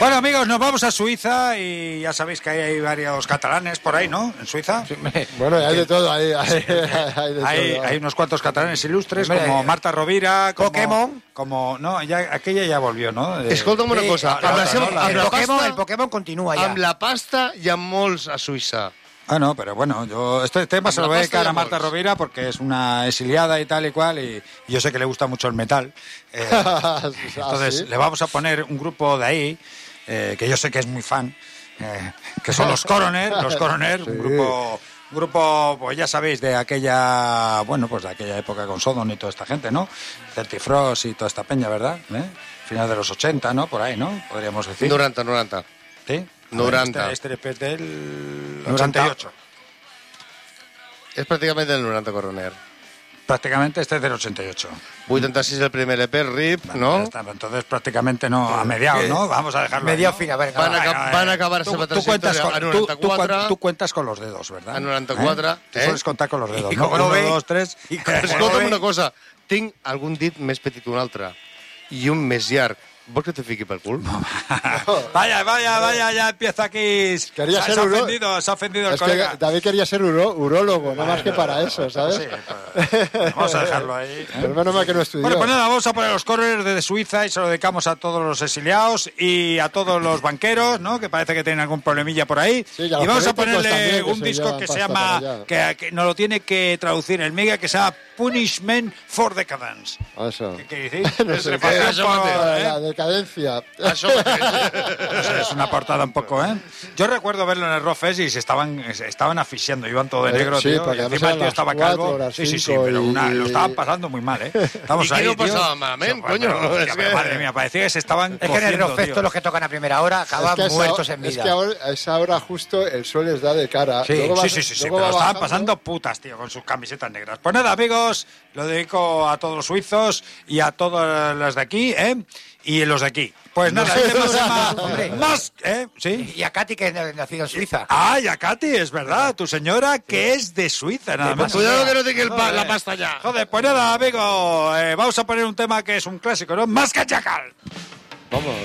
Bueno, amigos, nos vamos a Suiza y ya sabéis que ahí hay varios catalanes por ahí, ¿no? En Suiza. Bueno, hay de todo, hay, hay, hay de Hay, todo. hay unos cuantos catalanes ilustres, Hombre, como Marta Rovira, como, Pokémon. Como, no, ya, aquella ya volvió, ¿no? De- Escolta'm una cosa, la- amb la, el, amb la Pokémon, pasta, el Pokémon continúa ya. amb la pasta hi ha molts a Suïssa. Ah, no, pero bueno, yo este tema se lo voy a dedicar de a Marta. Rovira porque es una exiliada y tal y cual, y, y yo sé que le gusta mucho el metal. Eh, ¿Ah, entonces, sí? le vamos a poner un grupo de ahí, eh, que yo sé que es muy fan, eh, que son los Coroner, los Coroner, un grupo, grupo, pues ya sabéis, de aquella, bueno, pues de aquella época con Sodom y toda esta gente, ¿no? Certifrost y toda esta peña, ¿verdad? ¿Eh? Final de los 80, ¿no? Por ahí, ¿no? Podríamos decir. 90, 90. ¿Sí? A ver, 90. Este, este es del 90. 88. És pràcticament del 90 Coroner. Prácticamente este es del 88. 86 el primer EP, RIP, Ya no? está, Entonces prácticamente no, a mediados, ¿no? Vamos a dejarlo. Medio ¿no? final, venga, Van va. a, eh, van a acabar tú- tú cuentas con, trajectòria a tú- tú 94. cuen- tú cuentas con los dedos, ¿verdad? A 94, ¿Eh? Tú eh? sueles contar con los dedos, I ¿no? com no Uno, ve- dos, tres... Escolta'm una cosa, tinc algun dit més petit que un altre i un més llarg. Vols que te fiqui pel cul? vaya, vaya, vaya, ya empieza aquí... Quería se, ser se ha uro- ofendido, se ha ofendido el Es que colega. David quería ser uro- urólogo, nada más que para eso, ¿sabes? Sí, pues, vamos a dejarlo ahí. Pero menos mal que no estudió. Bueno, pues nada, vamos a poner los corners de Suiza y se lo dedicamos a todos los exiliados y a todos los banqueros, ¿no? Que parece que tienen algún problemilla por ahí. Sí, y vamos a ponerle también, un disco que se llama, para que, que nos lo tiene que traducir el Mega, que se llama Punishment for Decadence. Eso. ¿Qué, qué decís? No sé Decadencia. Sé, es una portada un poco, ¿eh? Yo recuerdo verlo en el Fest y se estaban, se estaban asfixiando, iban todo de Eh, negro, sí, tío. porque y encima el tío estaba calvo. Sí, sí, sí, pero una- y- lo estaban pasando muy mal, ¿eh? Estamos ¿Y ahí, no pasaba malamente, Sí, coño? pero, Es que- Madre mía, parecía que se estaban Es que en el tío. todos los que tocan a primera hora acaban Es que muertos en Es vida. que ahora, a esa hora justo el sol les da de cara. Sí, Luego va- Sí, sí, sí, sí, luego pero va estaban pasando putas, tío, con sus camisetas negras. Pues nada, amigos, lo dedico a todos los suizos y a todos los de aquí, ¿eh? Y los de aquí. Pues nada, el tema se llama Hombre. Más, ¿eh? ¿Sí? Y a Katy, que es nacido en Suiza. Ah, y a Katy, es verdad, tu señora que es de Suiza, nada más. Cuidado que no te pa- la pasta ya. Joder, pues nada, amigo, eh, vamos a poner un tema que es un clásico, ¿no? Más que Chacal. Vamos.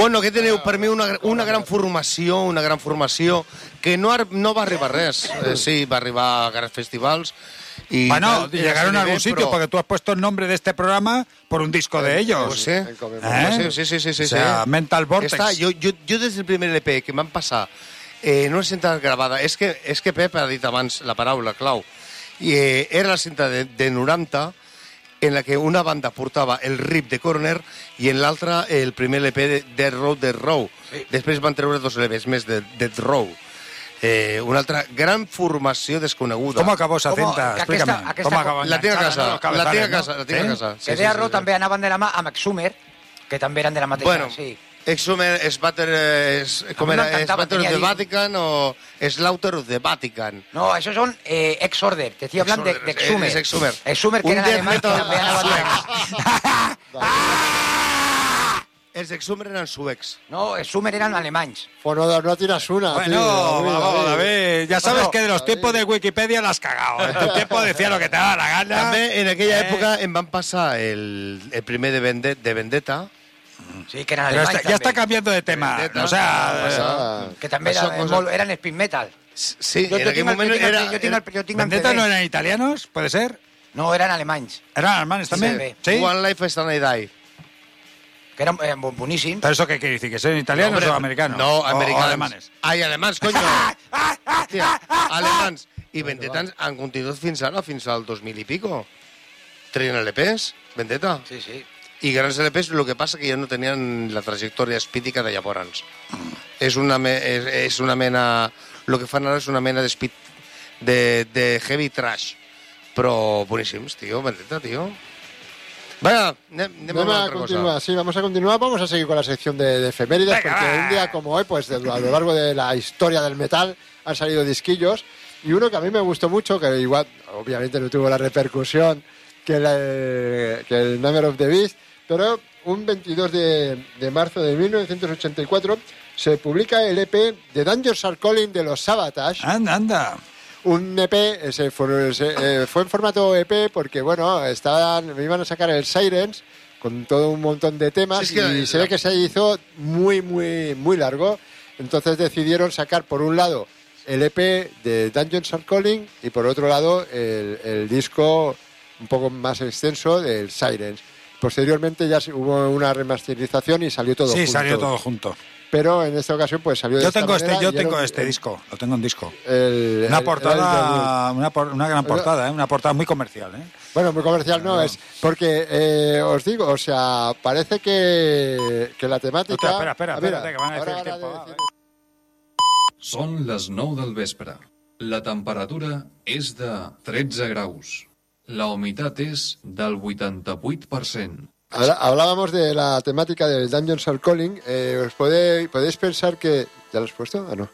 Bueno, que teniu per mi una, una gran formació, una gran formació, que no, no va arribar res. Eh, sí, va arribar a grans festivals. Y Bueno, llegaron a algún sitio pero- porque tú has puesto el nombre de este programa por un disco de ellos. Pues sí. ¿Eh? Sí, sí, sí, sí, O sea, sí. Mental Vortex. Està, jo, jo, jo des del primer LP que m'han passat eh, no he sentat gravada, és que, és que Pep ha dit abans la paraula clau, i eh, era la cinta de, de 90 en la que una banda portava el rip de Corner i en l'altra el primer LP de Dead Row, Dead Row. Després van treure dos LPs més de Dead Row. Eh, una altra gran formació desconeguda. ¿Cómo acabó esa ¿Cómo? cinta? Que Explícame. aquesta- aquesta ¿Cómo co- acabó La tinc a casa, no? La tinc a casa, ¿no? la tinc a ¿Sí? casa. que de Arro també anaven de la mà amb Exumer, que també eren de la mateixa... Bueno, sí. Exhumer, Spatter, es, com mi era? Spatter of the Vatican o Slaughter of the Vatican. No, esos son eh, Ex-Order. Te estoy hablando de, de Exhumer, Exhumer. es Exhumer. Exhumer, que Un eran death que metal la mà. Els Exhumer eren suecs. No, Exhumer eran alemanys. Fonodo, no tienes una. Bueno, tío, vamos, David, ya sabes Bueno, que de los tiempos de Wikipedia la has cagado. En tu tiempo decía lo que te daba la gana. També en aquella Eh. època em van passar el, el primer de, Vende, de Vendetta. Sí, que eran Pero alemanes está- ya está cambiando de tema. O sea, Ah, Que molt- eran speed metal. Sí, en era... el ¿Vendetta no eran italianos? ¿Puede ser? No, eran alemanys. ¿Eran alemanes también? Sí. One Life Stand I Die. Que eran eh. ¿Pero eso qué quiere decir? ¿Que son italianos Hombre, o americanos? No, O- o alemanes. Ai, alemans, coño. Hòstia, alemans. I Vendetta han continuat fins ara, fins al 2000 i pico. Traien LPs, Vendetta. Sí, sí. I grans LPs, el que passa que ja no tenien la trajectòria espídica de llavors. És una, me, és, és una mena... El que fan ara és una mena de speed, de, de heavy trash. Però boníssims, tio, Vendetta, tio. Vaya, anem, anem a continuar, cosa. sí, vamos a continuar. Vamos a seguir con la sección de, de efemérides, Venga, porque va. un día como hoy, pues de- a lo largo de la historia del metal han salido disquillos. Y uno que a mí me gustó mucho, que igual, obviamente no tuvo la repercusión que, la- que el Number of the Beast, pero un 22 de, de marzo de 1984 se publica el EP de Dungeons Are Calling de los Sabotage. Anda, anda. Un EP, ese fue, ese, eh, fue en formato EP porque, bueno, estaban, me iban a sacar el Sirens con todo un montón de temas Sí, es que y la- se ve que se hizo muy, muy, muy largo. Entonces decidieron sacar por un lado el EP de Dungeons Are Calling y por otro lado el, el disco un poco más extenso del Sirens. Posteriormente ya se- hubo una remasterización y salió todo sí, junto. salió todo junto. Pero en esta ocasión pues salió de Yo esta tengo este, yo era tengo un- este el- disco, lo tengo en disco. el- Una el- portada, el- una, por- una gran portada, ¿eh? una portada muy comercial. ¿eh? Bueno, muy comercial no, es porque eh, os digo, o sea, parece que, que la temática. Hostia, espera, espera, Ah, mira, espérate, que van a decir el tiempo, decir- Són les 9 del vespre. La temperatura és de 13 graus. La humitat és del 88%. Habla- Hablábamos de la temática del Dungeons Are Calling. eh, os podéis, podéis pensar que. ¿Ya lo has puesto? Ah, no.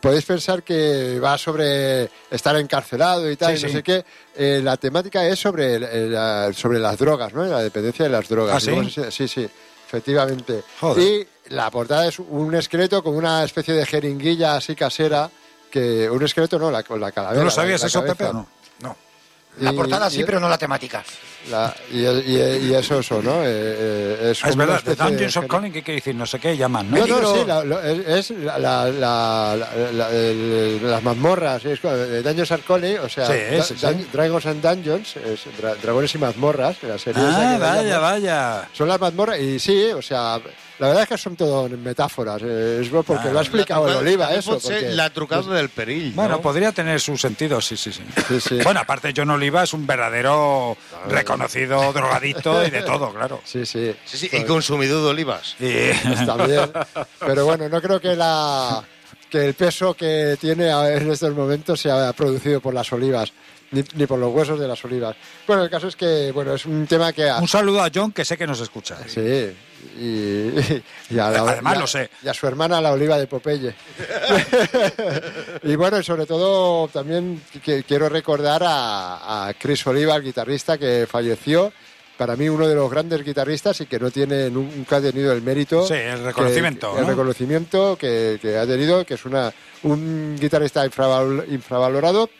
Podéis pensar que va sobre estar encarcelado y tal, Sí, y no sí. sé qué. Eh, la temática es sobre, la- sobre las drogas, ¿no? La dependencia de las drogas. ¿Ah, sí? Sí, sí, efectivamente. Joder. Y la portada es un esqueleto con una especie de jeringuilla así casera. Que, un esqueleto no, la, con la calavera. ¿Tú lo sabías la eso, cabeza. Pepe, o no? No. La portada y- sí, pero no la temática. la- y, y- y eso, eso, ¿no? Eh, eh, es, Ah, es verdad, de Dungeons of. Calling, ¿qué quiere decir? No sé qué llaman, ¿no? No, no, sí, la- lo- es, es la, la- la- la- la- el- las mazmorras, es como de Dungeons and Calling, o sea, Sí, Da- sí, Dragons and Dungeons, es dra- dragones y mazmorras, la serie Ah, que vaya, vaya. Son las mazmorras, y sí, o sea, la verdad es que son todo metáforas, eh, es porque Ah, lo ha explicado el Oliva eso. porque- la trucada del perill, Bueno, no? podría tener su sentido, sí, sí, sí. Sí, sí. Bueno, aparte John Oliva es un verdadero reconocido drogadicto y de todo, claro. Sí, sí. Sí, sí, i consumidor d'olives. Y- Está bien. Pero bueno, no creo que la que el peso que tiene en estos momentos sea producido por las olivas, ni, ni por los huesos de las olivas. Bueno, el caso es que bueno, es un tema que a- un saludo a John, que sé que nos escucha. sí y, y a la- Además lo sé. y a su hermana la oliva de Popeye. y bueno, sobre todo también que- quiero recordar a, a Chris Oliva, el guitarrista que falleció. Para mí uno de los grandes guitarristas y que no tiene nunca ha tenido el mérito. Sí, el reconocimiento, que- el ¿no? reconocimiento que, que ha tenido, que es una, un guitarrista infraval- infravalorado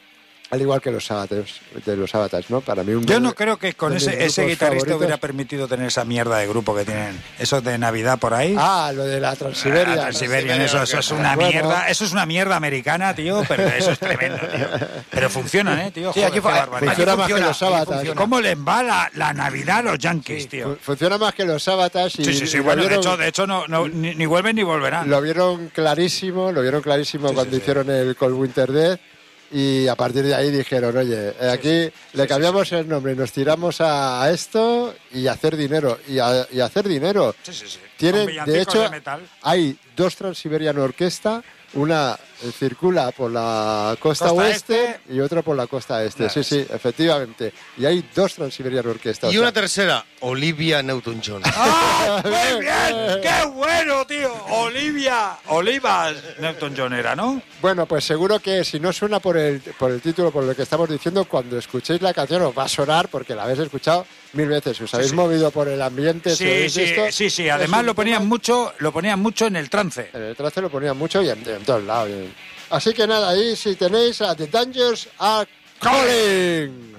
al igual que los Sabatas, de los Sabatas, ¿no? Para mí un Yo no creo que con ese, guitarrista favoritos- hubiera permitido tener esa mierda de grupo que tienen. Eso de Navidad por ahí. Ah, lo de la Transiberia. Ah, Transiberian, eso, eso es una Bueno. mierda, eso es una mierda americana, tío, pero eso es tremendo, tío. Pero funcionan, eh, tío. Sí, Joder, aquí qué. Funciona aquí más que funciona, los funciona. ¿Cómo les va la, la Navidad a los Yankees, tío? Fu- Funciona más que los Sabatas y Sí, sí, sí, bueno, de hecho, de hecho no, no- ni, ni vuelven ni volverán. Lo vieron clarísimo, lo vieron clarísimo Sí, cuando sí. hicieron el Cold Winter Death y a partir de ahí dijeron, oye, eh, aquí le cambiamos el nombre y nos tiramos a, esto y hacer dinero. Y a, y hacer dinero. Sí, sí, sí. Tienen, de hecho, de metal. hay dos Transiberian Orquesta, una eh, circula por la costa, Costa oeste este. y otra por la costa este. Claro, sí, sí, efectivamente. Y hay dos Transiberian Orquesta. o Y sea, una tercera, Olivia Newton-John. ¡Ah! ¡Muy bien! ¡Qué bueno, tío! Olivia, Olivas Newton-John era, ¿no? Bueno, pues seguro que si no suena por el, por el título, por lo que estamos diciendo, cuando escuchéis la canción os va a sonar porque la habéis escuchado mil veces. Os habéis sí. movido por el ambiente. si Sí, habéis sí, visto. sí, sí. Además lo ponían tema- mucho, lo ponían mucho en el trance. En el trace lo ponían mucho y en, en todos lados. Así que nada, ahí si tenéis a The Dangers Are Calling.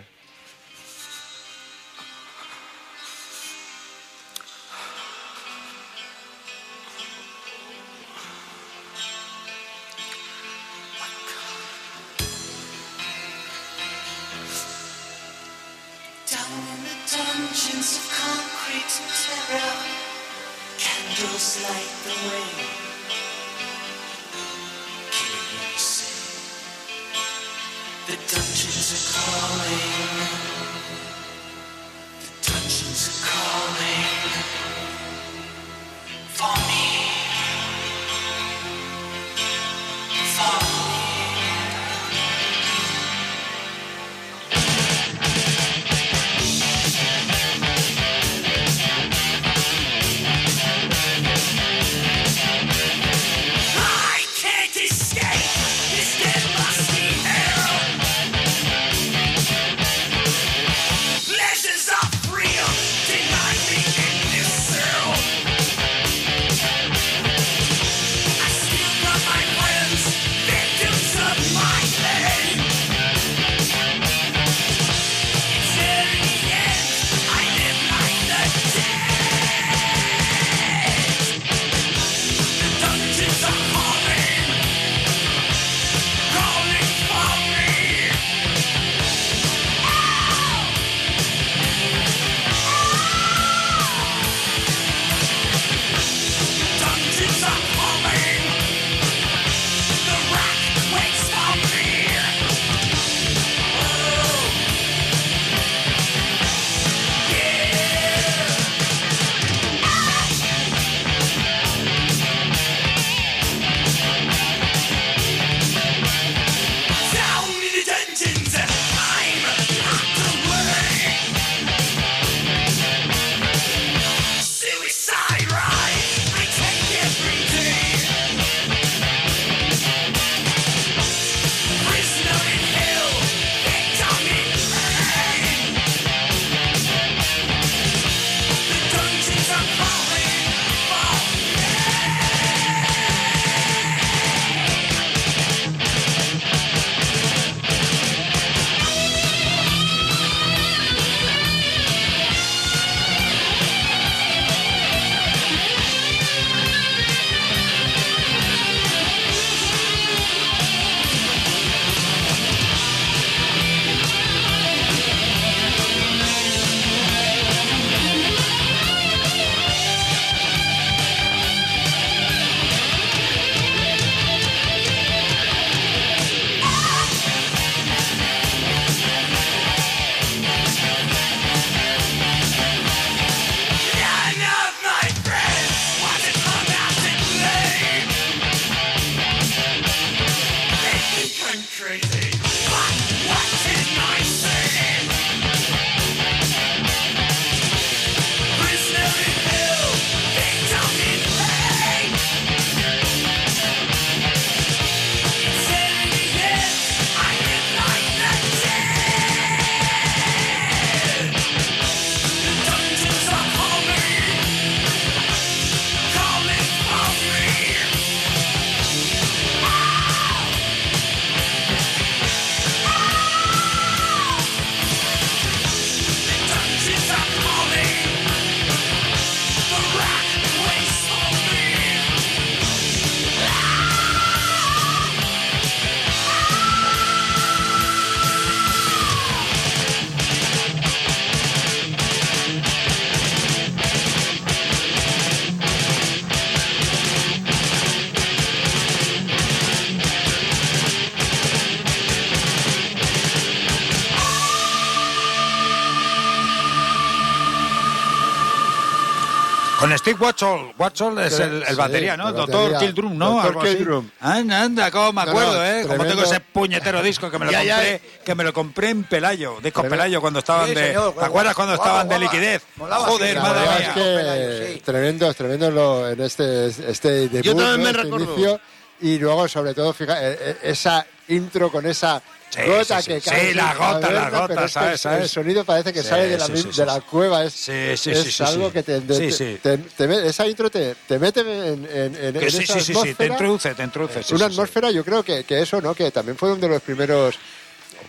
Watchell. Watchell es el, el Sí, batería, ¿no? el Doctor. Kildrum, ¿no? Doctor. Kildrum. Anda, anda, cómo me acuerdo, no, ¿eh? Como tengo ese puñetero disco que me lo Ya, compré, eh. que me lo compré en Pelayo, discos Tremendo. Pelayo cuando estaban Sí, de. señor, ¿Te acuerdas cuando estaban de liquidez? Molaba, Joder, sí, madre mía. es Pelayo, que sí. tremendo, tremendo lo- en este, este debut, Yo también ¿no? me este recuerdo. inicio, y luego sobre todo fija, eh, eh, esa intro con esa Sí, gota sí, que sí. cae Sí, la gota, la gota, pero es que ¿sabes, el- sabes? sonido parece que Sí, sale de la, sí, mi- sí, de sí, la sí. cueva es, Sí, sí, es algo sí. que te, te- Sí, sí. te- te esa intro te, te mete en, en, en, Que en sí, esa sí, sí, sí, te atmósfera. introduce, te introduce. sí, una sí, sí. atmósfera, yo creo que, que eso, ¿no? Que también fue uno de los primeros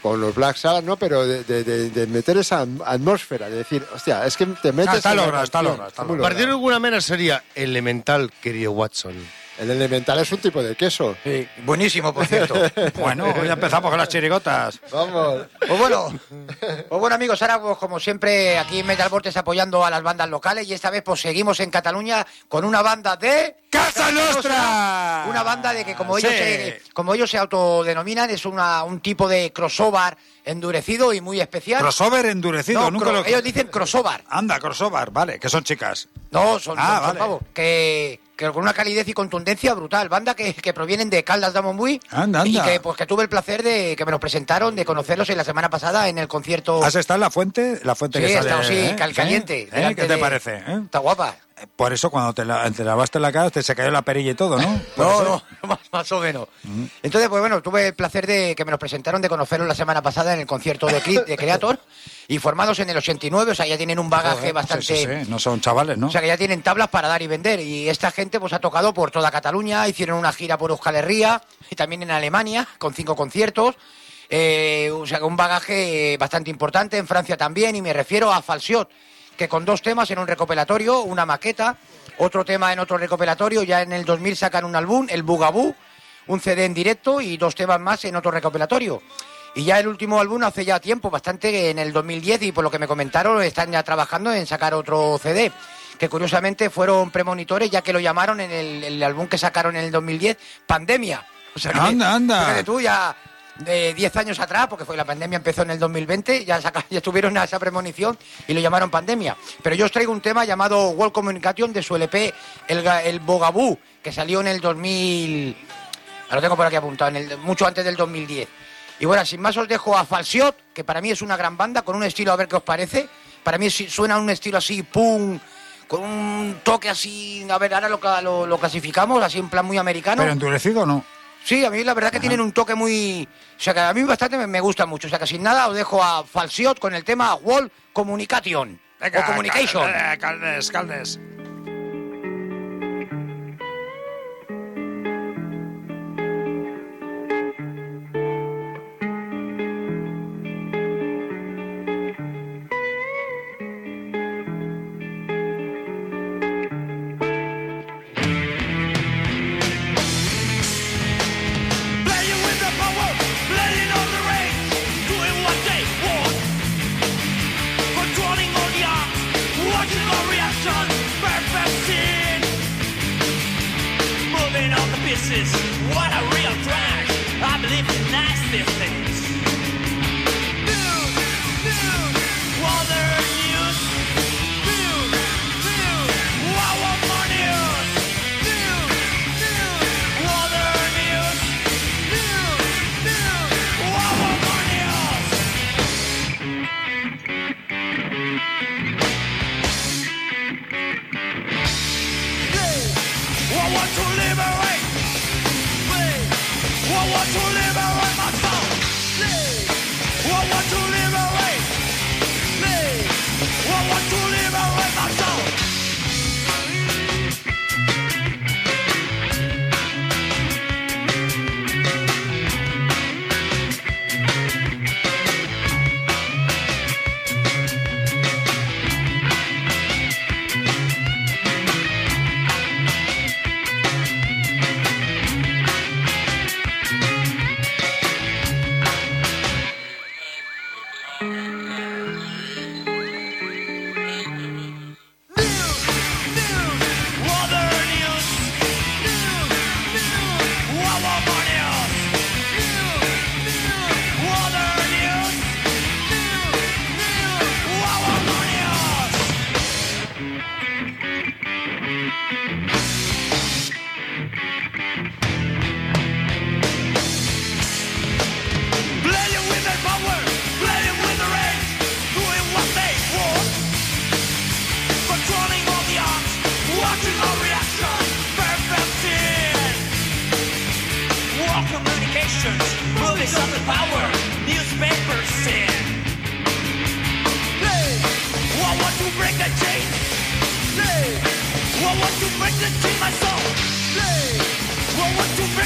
con los Black Sabbath, ¿no? Pero de, de- de- meter esa atmósfera, de decir, hostia, es que te metes Ah, está logrado, está logrado, partir de alguna manera sería elemental, querido Watson. El elemental es un tipo de queso. Sí, buenísimo, por cierto. Bueno, ya empezamos con las chirigotas. Vamos. Pues bueno, pues bueno amigos, ahora pues, como siempre aquí en Metal Vortex apoyando a las bandas locales y esta vez pues seguimos en Cataluña con una banda de ¡Casa Nostra! Una banda de que como ellos Sí. se, como ellos se autodenominan es una, un tipo de crossover endurecido y muy especial. Crossover endurecido, No, nunca cro- lo... ellos dicen crossover. Anda, crossover, vale, que son chicas. No, son, Ah, son- son vale. que, que con una calidez y contundencia brutal. Banda que, que provienen de Caldas de Montbui Anda, y anda. que pues que tuve el placer de que me los presentaron, de conocerlos en la semana pasada en el concierto. ¿Has estado en la fuente? La fuente. Sí, que he sale, estado, sí, ¿eh? cal- caliente. ¿Eh? delante ¿Qué te de- parece? eh? Está guapa. Por eso cuando te, la- te lavaste la cara te se cayó la perilla y todo, ¿no? No, no, más, más o menos. Entonces, pues bueno, tuve el placer de que me los presentaron, de conocerlos la semana pasada en el concierto de, Cre- de Creator y formados en el 89, o sea, ya tienen un bagaje Joder, bastante... sí, sí, sí, No son chavales, ¿no? O sea, que ya tienen tablas para dar y vender. Y esta gente pues ha tocado por toda Cataluña, hicieron una gira por Euskal Herria y también en Alemania, con cinco conciertos. Eh, o sea, un bagaje bastante importante, en Francia también, y me refiero a Falsiot, que con dos temas en un recopilatorio, una maqueta, otro tema en otro recopilatorio, ya en el 2000 sacan un álbum, el Bugaboo, un CD en directo y dos temas más en otro recopilatorio. Y ya el último álbum hace ya tiempo, bastante en el 2010, y por lo que me comentaron, están ya trabajando en sacar otro CD, que curiosamente fueron premonitores, ya que lo llamaron en el, el álbum que sacaron en el 2010, Pandemia. O sea que, Anda, anda. fíjate tú, ya de 10 años atrás, porque fue la pandemia empezó en el 2020, ya, saca- ya tuvieron esa premonición y lo llamaron pandemia. Pero yo os traigo un tema llamado World Communication de su LP, el, el Bogaboo, que salió en el 2000, lo tengo por aquí apuntado, en el, mucho antes del 2010. Y bueno, sin más os dejo a Falsiot, que para mí es una gran banda, con un estilo, a ver qué os parece. Para mí suena un estilo así, pum, con un toque así, a ver, ahora lo, lo, lo clasificamos, así en plan muy americano. Pero endurecido no. Sí, a mí la verdad que tienen un toque muy... O sea, que a mí bastante me, me gusta mucho. O sea, que sin nada os dejo a Falsiot con el tema World Communication. o Communication. Cal- Caldes, Caldes.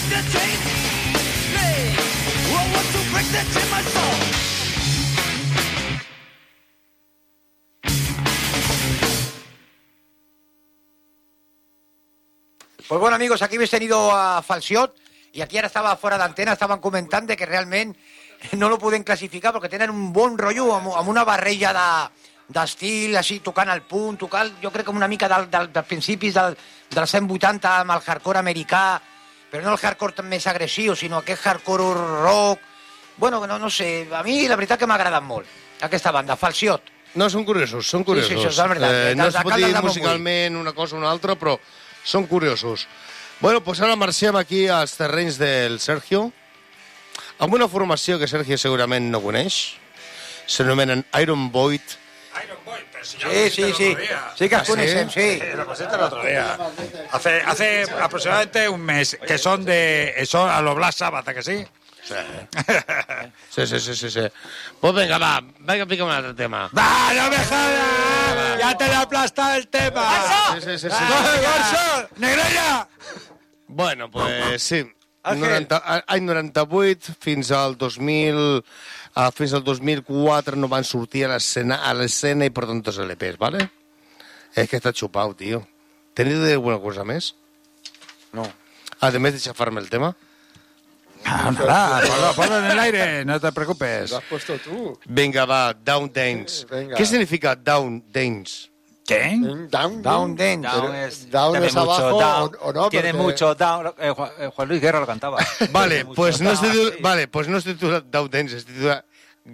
Break the chain. Hey, I want to break the chain myself. Pues bueno, amigos, aquí habéis tenido a Falsiot y aquí ara estava fora d'antena, estaven comentant de que realment no lo podem classificar perquè tenen un bon rotllo amb, una barreja de d'estil, així, tocant al punt, tocant, jo crec que una mica del, del, dels principis del, del 180 amb el hardcore americà, però no el hardcore més agressiu, sinó aquest hardcore rock. Bueno, no, no sé, a mi la veritat que m'ha agradat molt, aquesta banda, Falsiot. No, són curiosos, són curiosos. sí, això és veritat. Eh, no es pot dir musicalment una cosa o una altra, però són curiosos. Bueno, doncs ara marxem aquí als terrenys del Sergio, amb una formació que Sergio segurament no coneix. S'anomenen Iron Void. Sí, sí, sí, sí que els coneixem, sí. Lo presenta el otro día. Hace, hace aproximadamente un mes que son de son a los Black Sabbath, ¿a que sí? Sí, sí, sí, sí. sí. Pues venga, va, venga, pica un altre tema. ¡Va, no me jodas! ¡Ya te le ha aplastado el tema! Sí, sí, sí, sí. ¡Ay, Garça! ¡Negrella! Bueno, pues sí. Ángel. 90, any 98 fins al 2000 uh, fins al 2004 no van sortir a l'escena a l'escena i per tant tots LPs, ¿vale? És que està xupat, tio. Teniu de alguna cosa més? No. Además de chafarme el tema. Ah, nada, ponlo, ponlo en el aire, no te preocupes. Lo has puesto tú. Venga, va, Down Dance. Venga. ¿Qué significa Down Dance? ¿Quién? Down, Down Dance. Down es, Down tiene es abajo down, o- o no, tiene porque- mucho down. eh, Juan, eh, Juan Luis Guerra lo cantaba. Vale, mucho pues no, down, titula, sí. vale, pues no se titula Down Dance, se titula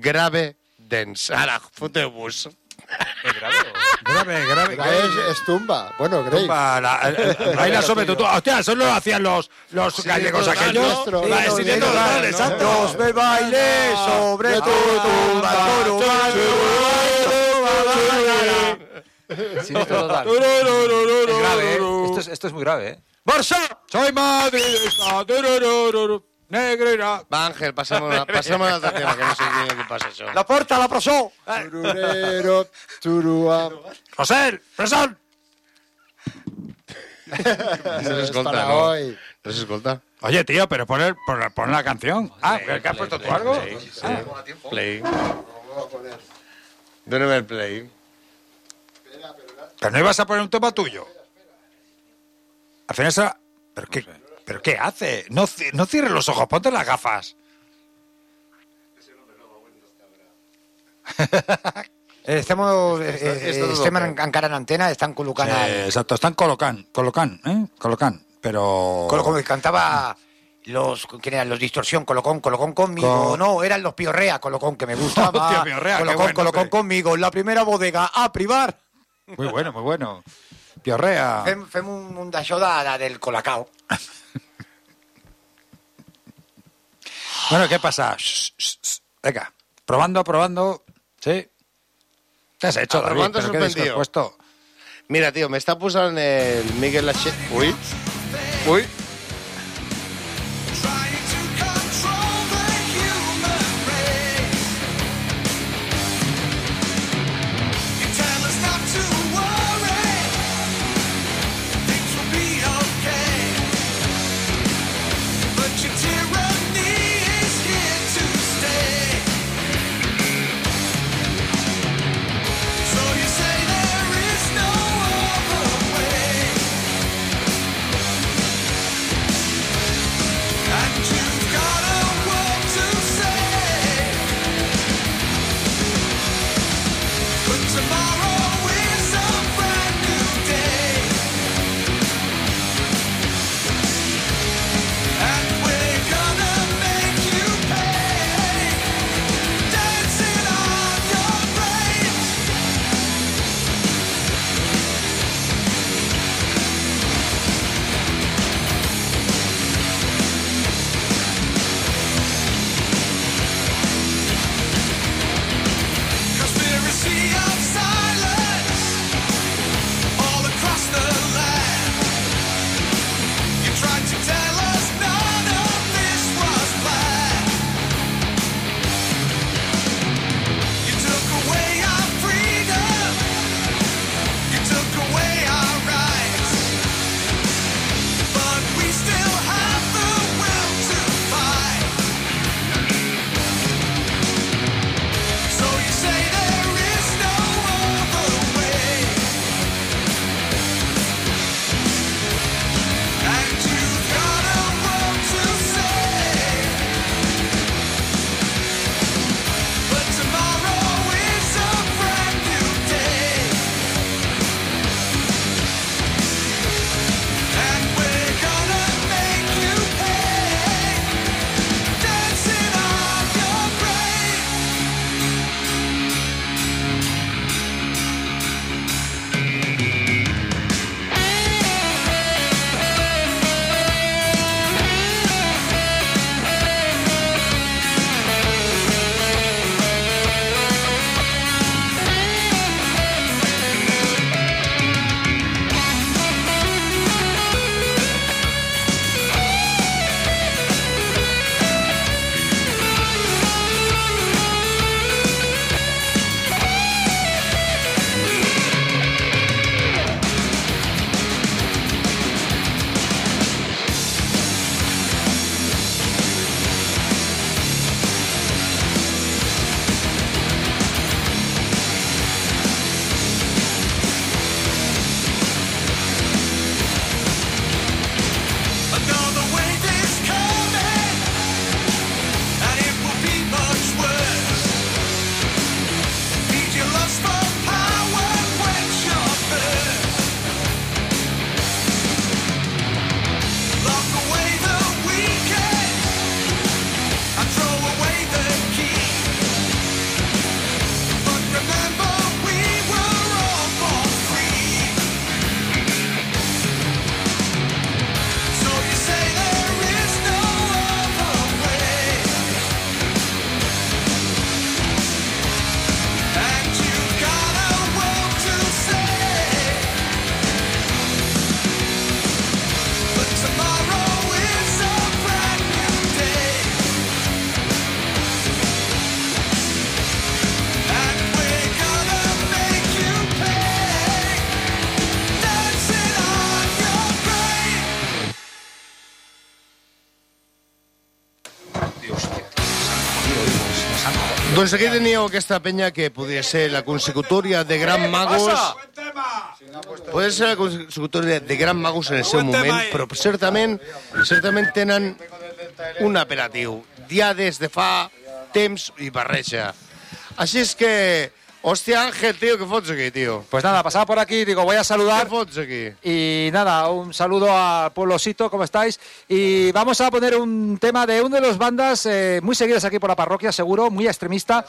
Grave Dance. Ara, foteu-vos. Grave, Grave, grave, grave. es tumba. Bueno, Grace. Tumba, la- el- el- baila sobre tu tumba. Hostia, eso lo hacían los, los gallegos aquellos. Va, ¿no? exacto. Dos me baile sobre tu tumba, Silencio total. Es grave, ¿eh? Esto es, esto es muy grave, ¿eh? Barça, soy madridista. Negrera. Va, Ángel, passem a, passem a altre tema, que no sé què passa això. La porta, la presó. Tururero, turua. José, presón. No s'escolta, para no? hoy. No s'escolta? Oye, tío, pero pon, el- pon, pon la canción. Ah, ¿qué has puesto tú algo? Play. Dóname el play. Pero no ibas a poner un tema tuyo. Al final esa... ¿Pero qué, ¿pero qué hace? No, no cierres los ojos, ponte las gafas. Eh, Estem, eh, Esto- eh, estem en- encara en antena, estan col·locant el... Eh, exacto, están colocando, colocan, ¿eh? Colocan, pero... Colo- como cantaba los ¿quién eran? los distorsión colocón colocón conmigo Con- no eran los piorrea colocón que me gustaba Hostia, Piorrea, colocón colocón conmigo la primera bodega a privar Muy bueno, muy bueno. Piorrea. fem, fem un, un d'això de, de, del colacao Bueno, ¿qué pasa? Shh, shh, shh. Venga, probando, probando. ¿Sí? ¿Qué has hecho, Ah, David? ¿Pero qué disco has puesto? Mira, tío, me está posant el Miguel Lache... Ui. Ui. Doncs aquí teníeu aquesta penya que podria ser la consecutòria de Gran Magus. Podria ser la consecutòria de Gran Magus en el seu moment, però certament, certament tenen un apelatiu. Ja des de fa temps i barreja. Així és que... Hòstia, Ángel, tío, què fots aquí, tío? Pues nada, pasaba por aquí, digo, voy a saludar. fots aquí? Y nada, un saludo al pueblo Sito, ¿cómo estáis? Y vamos a poner un tema de una de las bandas eh, muy seguidas aquí por la parroquia, seguro, muy extremista,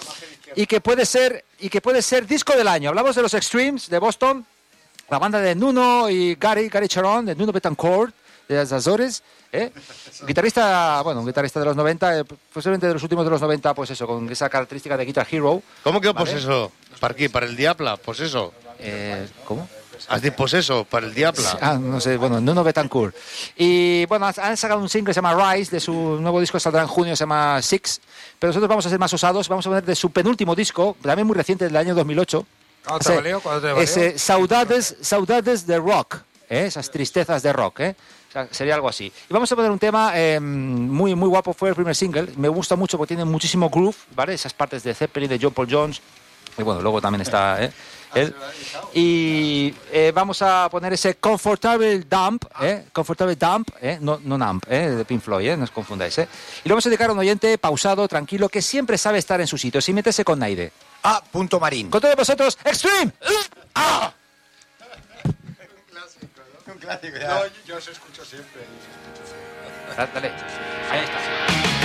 y que puede ser y que puede ser disco del año. Hablamos de los Extremes de Boston, la banda de Nuno y Gary, Gary Charon, de Nuno Betancourt, de las Azores, ¿eh? guitarrista, bueno, un guitarrista de los 90, eh, posiblemente de los últimos de los 90, pues eso, con esa característica de Guitar Hero. Com que pues eso? Per aquí, per el diable? Pues eso. Eh, ¿Cómo? Has dit pues eso, per el diable. Ah, no sé, bueno, Nuno Betancourt. Y bueno, han- sacado un single que se llama Rise, de su nuevo disco saldrá en junio, se llama Six. Pero nosotros vamos a ser más osados, vamos a poner de su penúltimo disco, también muy reciente, del año 2008. ¿Cuándo te Ese- valió? ¿Cuándo te valió? ese Saudades, Saudades de Rock, ¿eh? esas tristezas de rock. ¿eh? O sea, sería algo así. Y vamos a poner un tema eh, muy, muy guapo, fue el primer single. Me gusta mucho porque tiene muchísimo groove, ¿vale? Esas partes de Zeppelin, de John Paul Jones. Y bueno, luego también está ¿eh? él. Y eh, vamos a poner ese Comfortable Dump, ¿eh? Comfortable Dump, ¿eh? No, no Nump, ¿eh? De Pink Floyd, ¿eh? No os confundáis, ¿eh? Y lo vamos a dedicar a un oyente pausado, tranquilo, que siempre sabe estar en su sitio, sin meterse con Naide. A. Punto Marín. Con todos vosotros, Extreme. ¡Ah! yo os escucho siempre. Dale, ahí está.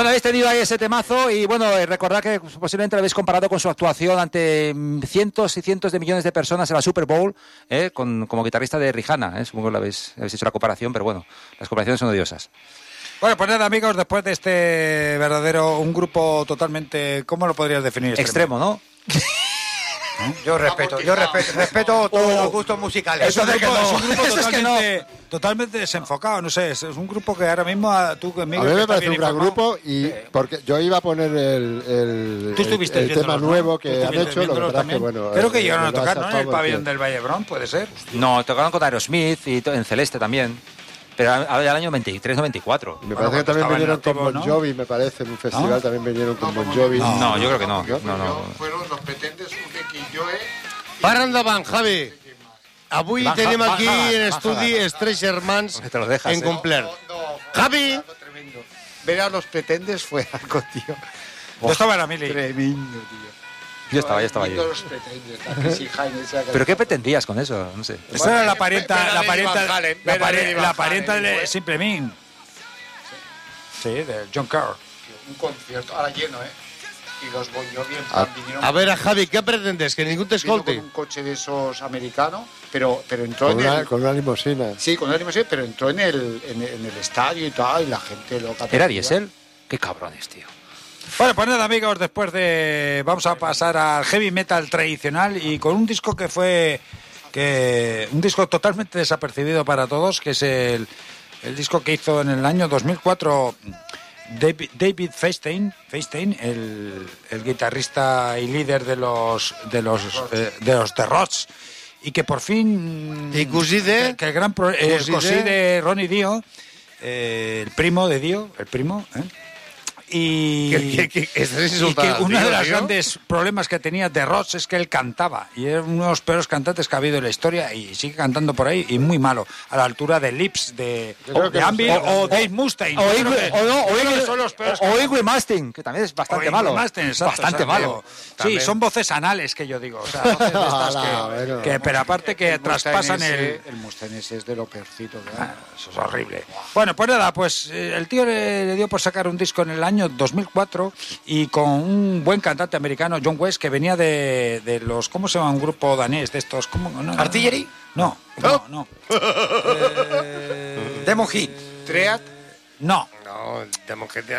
Bueno, habéis tenido ahí ese temazo y bueno, eh, recordad que posiblemente lo habéis comparado con su actuación ante mm, cientos y cientos de millones de personas en la Super Bowl eh, con, como guitarrista de Rihanna. eh. Supongo que lo habéis, habéis hecho la comparación, pero bueno, las comparaciones son odiosas. Bueno, pues nada, amigos, después de este verdadero, un grupo totalmente, ¿cómo lo podrías definir? Extremo, ¿no? Yo respeto, yo respeto, respeto todos los gustos musicales. Es un Eso de que grupo, no. es un grupo Eso es que totalmente, totalmente desenfocado, no sé, es, es un grupo que ahora mismo, a- tú conmigo... A mí que me parece un gran informado, grupo y porque yo iba a poner el, el, Tú estuviste el, el tema ¿no? nuevo que han hecho, lo que pasa es que, también. bueno... Creo que eh, llegaron a me lo ha tocar, ¿no? En el pabellón del Vallebrón, puede ser. No, tocaron con Aerosmith y en Celeste también. Pero a- al año 23-94. Me Bueno, parece que cuando también vinieron activo, con ¿no? Bon Jovi, me parece, en un festival también vinieron con Bon Jovi. No, yo creo que no. No, no. Fueron los Para endavant, Javi. Avui Baja- tenim aquí en estudi els tres germans Te lo dejas, en eh. complet. No, Javi! Ver a los pretendes fue algo, tío. Yo estaba en la mili. Tremendo, tío. Yo estaba, yo estaba allí. ¿Pero qué pretendías con eso? No sé. Esa era la parienta, la parienta, la, ver a pare- Eddie Van la parienta de fue. Simple Min. Sí, de John Carr. Un concierto, ahora lleno, ¿eh? Y los Bon Jovi en plan vinieron A ver, Javi, què pretendes? Que ningú vino con t'escolti? un coche de esos americanos, pero, pero entró Con en una, el... con una limusina. Sí, con una limusina, pero entró en el, en, el- en el estadio y tal, y la gente loca. ¿Era diésel? Qué cabrones, tío. Bueno, pues nada, amigos, después de. Vamos a pasar al heavy metal tradicional y con un disco que fue. que Un disco totalmente desapercibido para todos, que es el, el disco que hizo en el año 2004 David, Feinstein, Feinstein el, el guitarrista y líder de los. de los. eh, de los The Rods. Y que por fin. I cosí de? Que, que el gran. pro- el Cosí cosí de? de Ronnie Dio. eh, el primo de Dio, el primo. Y, Que- que- que estás y que uno de los grandes problemas que tenía de Ross es que él cantaba y era uno de los peores cantantes que ha habido en la historia y sigue cantando por ahí y muy malo a la altura de Lips de, de sé. o Dave Mustaine O Ingrid, que- o no, o son los peores o. Ingrid Mastin, que también es bastante O malo. Mastin, exacto, bastante exacto. malo. Sí, También. son voces anales que yo digo. O sea, voces de estas que, bueno. que- pero aparte que El Mustang traspasan ese- el, El Mustang ese es de lo peorcito. Ah, Eso es horrible. Bueno, pues nada, pues eh, el tío le, le dio por sacar un disco en el año 2004 y con un buen cantante americano, John West, que venía de, de los, ¿cómo se llama un grupo danés de estos? ¿Cómo? No, no, ¿Artillery? No, no, no. Eh, Demo Hit. Treat, no. No,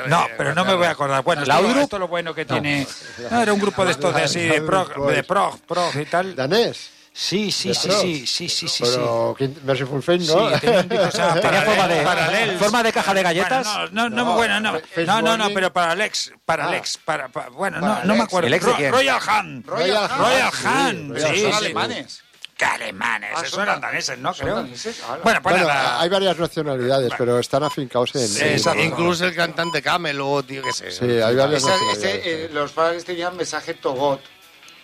No, pero no me voy a acordar. Bueno, esto, ¿Laudrup? esto es lo bueno que tiene. No, era un grupo de estos de así, de prog, de prog, prog y tal. ¿Danés? Sí, sí, ¿De sí, sí, sí, sí, sí. sí. Pero Merciful Fate, Sí, ¿no? tenía o sea, Tenía forma de, forma de caja de galletas. Bueno, no, no, no, No, bueno, no, no, no, no, pero para Alex, para Ah. Alex, para, para- bueno, Para no, no me acuerdo. ¿El ex de quién? Royal Han. Royal Han. Royal Sí, Han, sí, sí. alemanes. ¿Qué alemanes? Ah, Eso son eran dan- daneses, ¿no? Creo. daneses. Bueno, pues Bueno, nada. hay varias nacionalidades, pero están afincados en... en- Exacto. Inclús el cantante Camelot, tío, què sé. Sí, hay varias Esa- nacionalidades. ese, eh, los padres tenían mensaje Togot.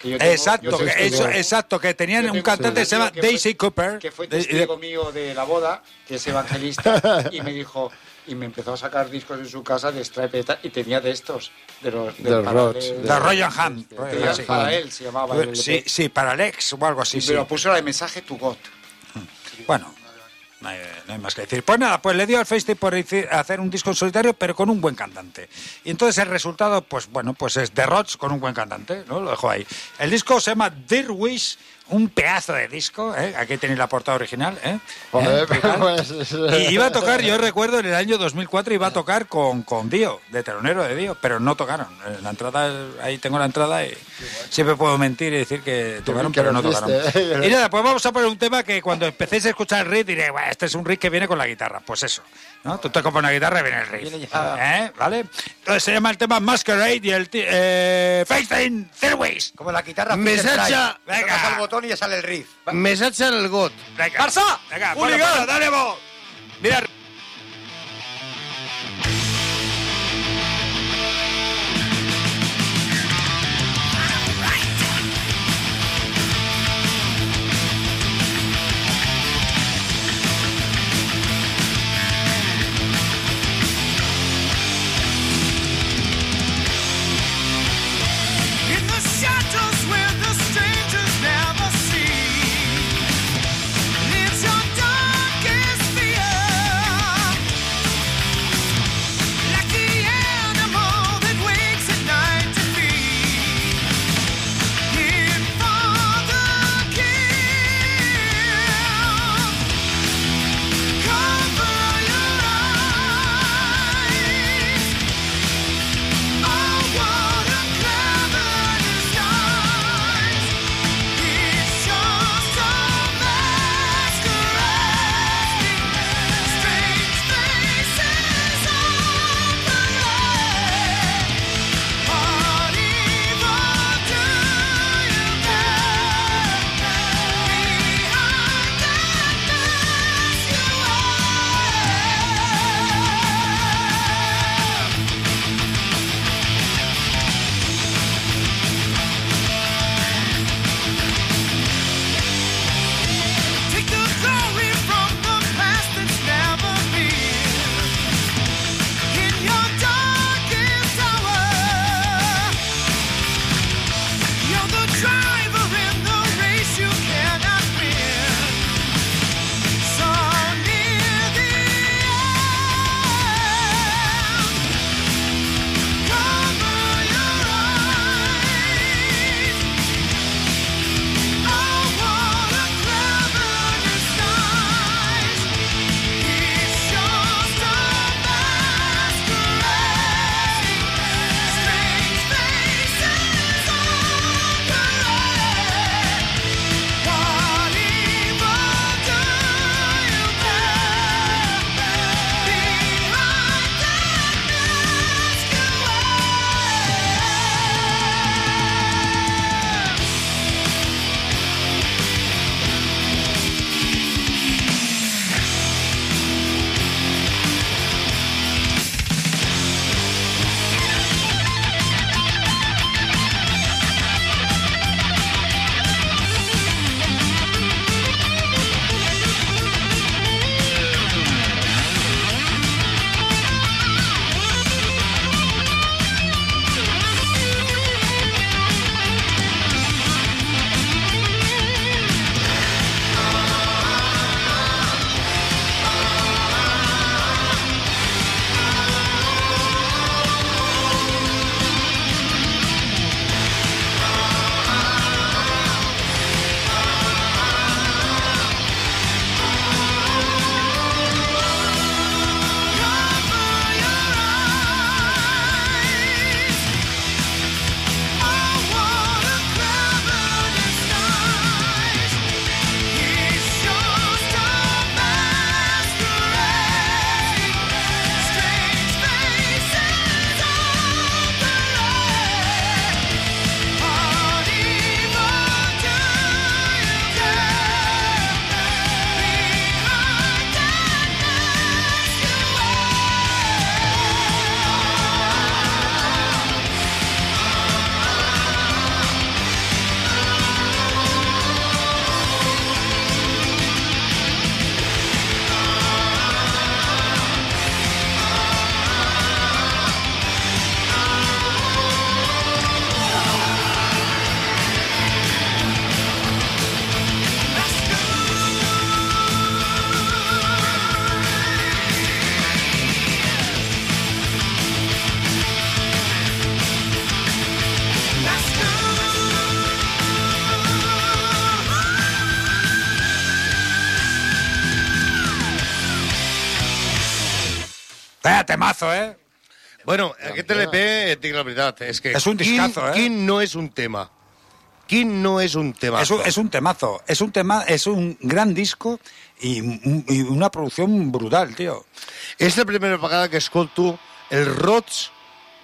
Que yo tengo- Exacto, yo que eso, exacto, que tenían un cantante que se llama Daisy Cooper. Que fue testigo mío de la boda, que es evangelista, y me dijo, y me empezó a sacar discos en su casa de Stripe y tenía de estos, de los De Rods, de- de Royal Royal Han, sí. para él, se llamaba. Sí, sí, para Alex o algo así. Pero puso la de mensaje to God. Bueno, no hay, más que decir. Pues nada, pues le dio al FaceTime por hacer un disco en solitario, pero con un buen cantante. Y entonces el resultado, pues bueno, pues es The Rods con un buen cantante, ¿no? Lo dejo ahí. El disco se llama Dear Wish, un pedazo de disco, ¿eh? Aquí tenéis la portada original, ¿eh? Joder, ¿Eh? Pues- Y iba a tocar, yo recuerdo en el año 2004 iba a tocar con, con Dio, de telonero de Dio, pero no tocaron. En La entrada, ahí tengo la entrada y siempre puedo mentir y decir que tocaron, pero no tocaron. ¿eh? Y nada, pues vamos a poner un tema que cuando empecéis a escuchar el riff diré, "Buah, este es un riff que viene con la guitarra. Pues eso, ¿no? Tú te compras una guitarra y viene el riff. Viene ya. ¿Eh? ¿Vale? Entonces se llama el tema Masquerade y el... ti- Eh, Feinstein, Fairways. Como la guitarra. Mensaje- Venga. Venga. Tocas el botón y ya sale el riff. Missatge en el got. Venga. ¡Barça! Venga, bueno, bueno, dale vos. Mira, In Temazo, ¿eh? Bueno, aquest LP, et dic la veritat, és que... És un discazo, quin, eh? Quin no és un tema? Quin no és un tema? Es un, es un temazo, es un tema, es un gran disco y, y una producción brutal, tío. És la primera vegada que escolto els rots,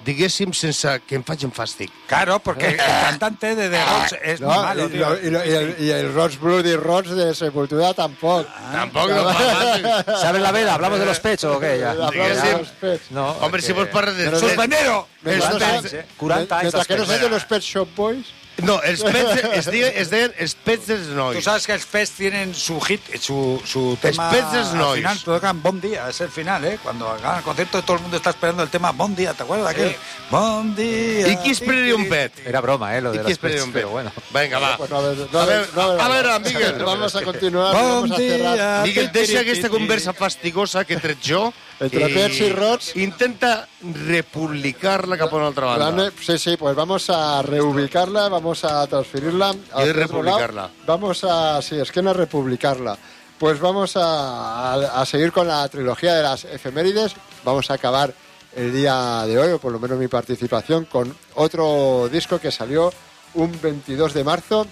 diguéssim, sense que em facin fàstic. Claro, porque el cantante de The Roots es No, muy malo, y, tío. lo- y lo- y el, y el Rods Bloody Rods de Sepultura tampoco. Tampoc no fa fàstic. ¿Sabes la veda? ¿Hablamos de los pechos o qué? Ya. Diguéssim. de los pets. No, Hombre, si vols parlar de... No pets, sea- eh? 40 anys mientras que no sean de los Pet Shop Boys. No, pets, es, els pets dels Tú sabes que el Pets tienen su hit, su, su tema. Pets dels al final tocan Bon Día, es el final, ¿eh? Cuando hagan el concierto todo el mundo está esperando el tema Bon Día, ¿te acuerdas de aquel? Bon Día. Qui esperaria un pet? Era broma, ¿eh? Lo de qui los esperaria pechos, un pet? pero bueno. Vinga, va. Pues no, a ver, no, A ver, no, a ver, Miguel. Vamos a continuar. Bon vamos a cerrar. Miguel, deixa aquesta conversa fastigosa que he tret jo Entre pets i rots. Intenta republicar-la cap a una altra banda. Sí, sí, pues vamos a reubicarla, vamos a transferirla. Y hacia otro republicarla. lado. Vamos a, sí, es que no es republicarla. Pues vamos a, a- a seguir con la trilogía de las efemérides. Vamos a acabar el día de hoy, o por lo menos mi participación, con otro disco que salió un 22 de marzo,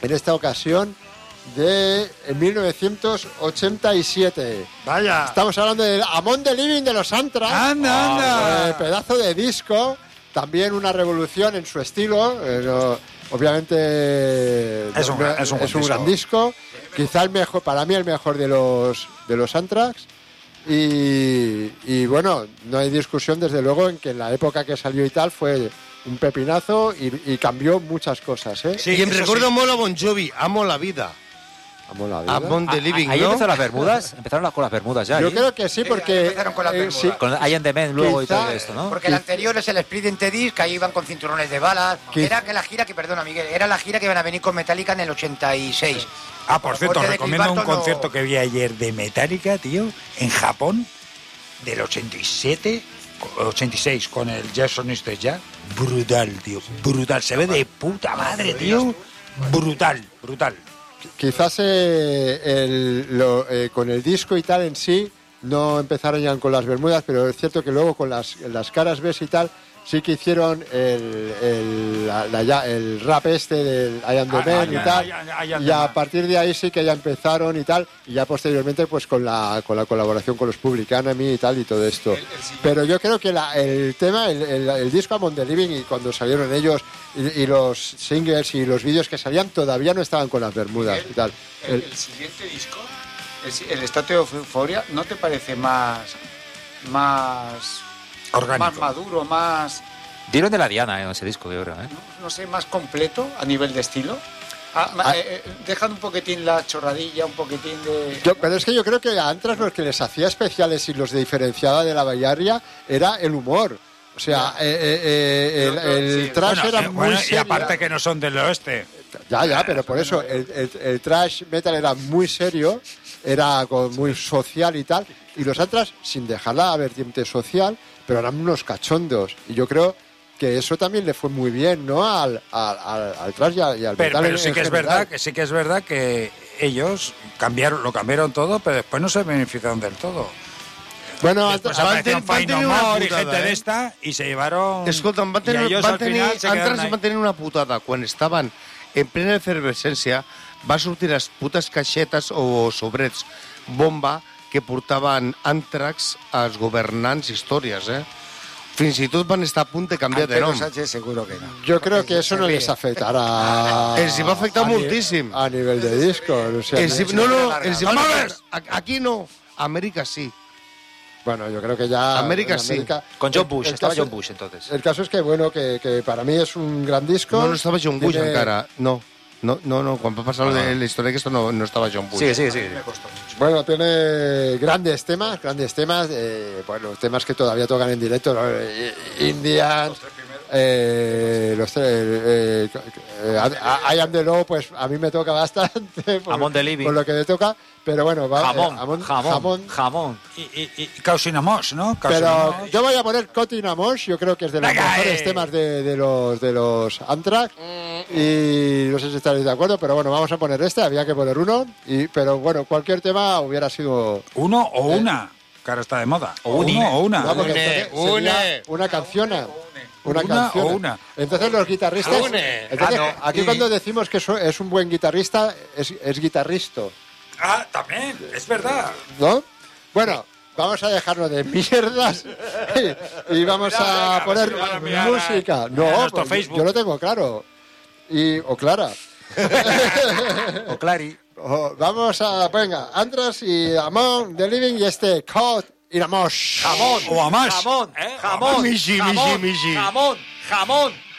en esta ocasión de 1987. Vaya. Estamos hablando del Amon the Living de los Anthrax. Anda, anda. Eh, pedazo de disco, también una revolución en su estilo. eh, no- obviamente Es un gran- es un buen gran disco. Quizá el mejor, para mí el mejor de los de los Anthrax. Y, y bueno, no hay discusión desde luego en que en la época que salió y tal fue un pepinazo y, y cambió muchas cosas. ¿eh? Sí, eso recordo sí. molt a Bon Jovi, amo la vida. Amo la vida. Amon the Living, Ahí ¿no? empezaron las Bermudas, empezaron las- con las Bermudas ya. Yo ahí. creo que sí, porque empezaron con las eh, Bermudas. sí, Con I the luego y todo esto, ¿no? Porque el anterior es el Split Into Disc, que ahí iban con cinturones de balas. Quizá- Era que la gira que, perdona Miguel, era la gira que iban a venir con Metallica en el 86. Ah, por cierto, recomiendo un concierto no- que vi ayer de Metallica, tío, en Japón, del 87, 86, con el Jason Isted ya. Brutal, tío, brutal. Se ve de puta madre, tío. Brutal, brutal. Quizás eh, el- lo- eh, con el disco y tal en sí no empezaron ya con las Bermudas, pero es cierto que luego con las, las caras B y tal sí que hicieron el, el, la- el rap este del I am the Ah, Man y tal. Y a partir de ahí sí que ya empezaron y tal. Y ya posteriormente pues con la, con la colaboración con los Public Enemy y tal y todo esto. Pero yo creo que la- el tema, el, el- disco Among the Living y cuando salieron ellos y, y los singles y los vídeos que salían todavía no estaban con las Bermudas y tal. El, siguiente disco, el, el Estate de Euforia, ¿no te parece más, más, Orgánico. más maduro, más, Dieron de la Diana en ese disco, yo creo, ¿eh? no, no sé, más completo a nivel de estilo? Ah, Ah. eh, eh, dejan un poquitín la chorradilla, un poquitín de... Yo- pero es que yo creo que a Antras lo que les hacía especiales y los diferenciaba de la Bayaria era el humor. O sea, eh, eh, eh, el, el trash Bueno, era eh, muy bueno, y serio. aparte que no son del oeste. Ya, ya, pero por eso el, el- el trash metal era muy serio, era muy social y tal. Y los Antras, sin dejar la vertiente social, pero eran unos cachondos. Y yo creo que eso también le fue muy bien, ¿no? Al, al, al, al trash y al, y al Pero, metal pero en- sí en que es general. verdad que sí que es verdad que ellos cambiaron, lo cambiaron todo, pero después no se beneficiaron del todo. Bueno, Después aparecieron una More y putada, gente de eh? esta y se llevaron. Escolta'm, van y tenir, ellos van tenir, final tenir una putada. Quan estaven en plena efervescència, va sortir les putes caixetes o sobrets bomba que portaven Antrax als governants històries, eh? Fins i tot van estar a punt de canviar de nom. Sánchez seguro que no. yo creo que eso no les afectará. Els hi va afectar a moltíssim. A nivel de disco. O sea, Els hi, no, no, els hi afectar- Aquí no, a Amèrica sí. Bueno, yo creo que ya. América en sí. Con John el- Bush, el estaba caso- John Bush entonces. El caso es que, bueno, que, que para mí es un gran disco. No, no estava John Bush Tiene- encara, no. No, no, no, quan va passar lo de la història aquesta no, no estava John Bush. Sigue, sigue, sigue. Bueno, tiene grandes temas, grandes temas, eh, bueno, temas que todavía tocan en directo, ¿no? Eh, eh, los tres, eh, eh, I Am The Law, pues a mí me toca bastante por, Among the Living. por lo que me toca, pero bueno, va, Jamón, eh, Amon- jamón, jamón. Y, y, y Causinamos, ¿no? Pero yo voy a poner Cotton Amos, yo creo que es de los Venga, mejores eh. temas de, de los de los Anthrax. Y no sé si estaréis de acuerdo, pero bueno, vamos a poner este, había que poner uno. Y, pero bueno, cualquier tema hubiera sido. Uno o una. que ahora está de moda. O. Uno o una. No, porque Une, entonces sería une. una canción. Una, Una canción. o una. Entonces los guitarristas. Entonces, Ah, no. Aquí cuando decimos que so- es un buen guitarrista, es, es guitarristo, Ah, también, es verdad. ¿no? Bueno, vamos a dejarlo de mierdas y, y vamos a poner a música. No, nuestro pues, Facebook. yo lo tengo claro. Y, o Clara. O Clary. O- vamos a, venga, Andras y Amon, The Living y este Code Iramos. Jamón. O a más. Jamón. ¿Eh? Jamón. Misi, jamón, misi. Jamón. Jamón. Jamón,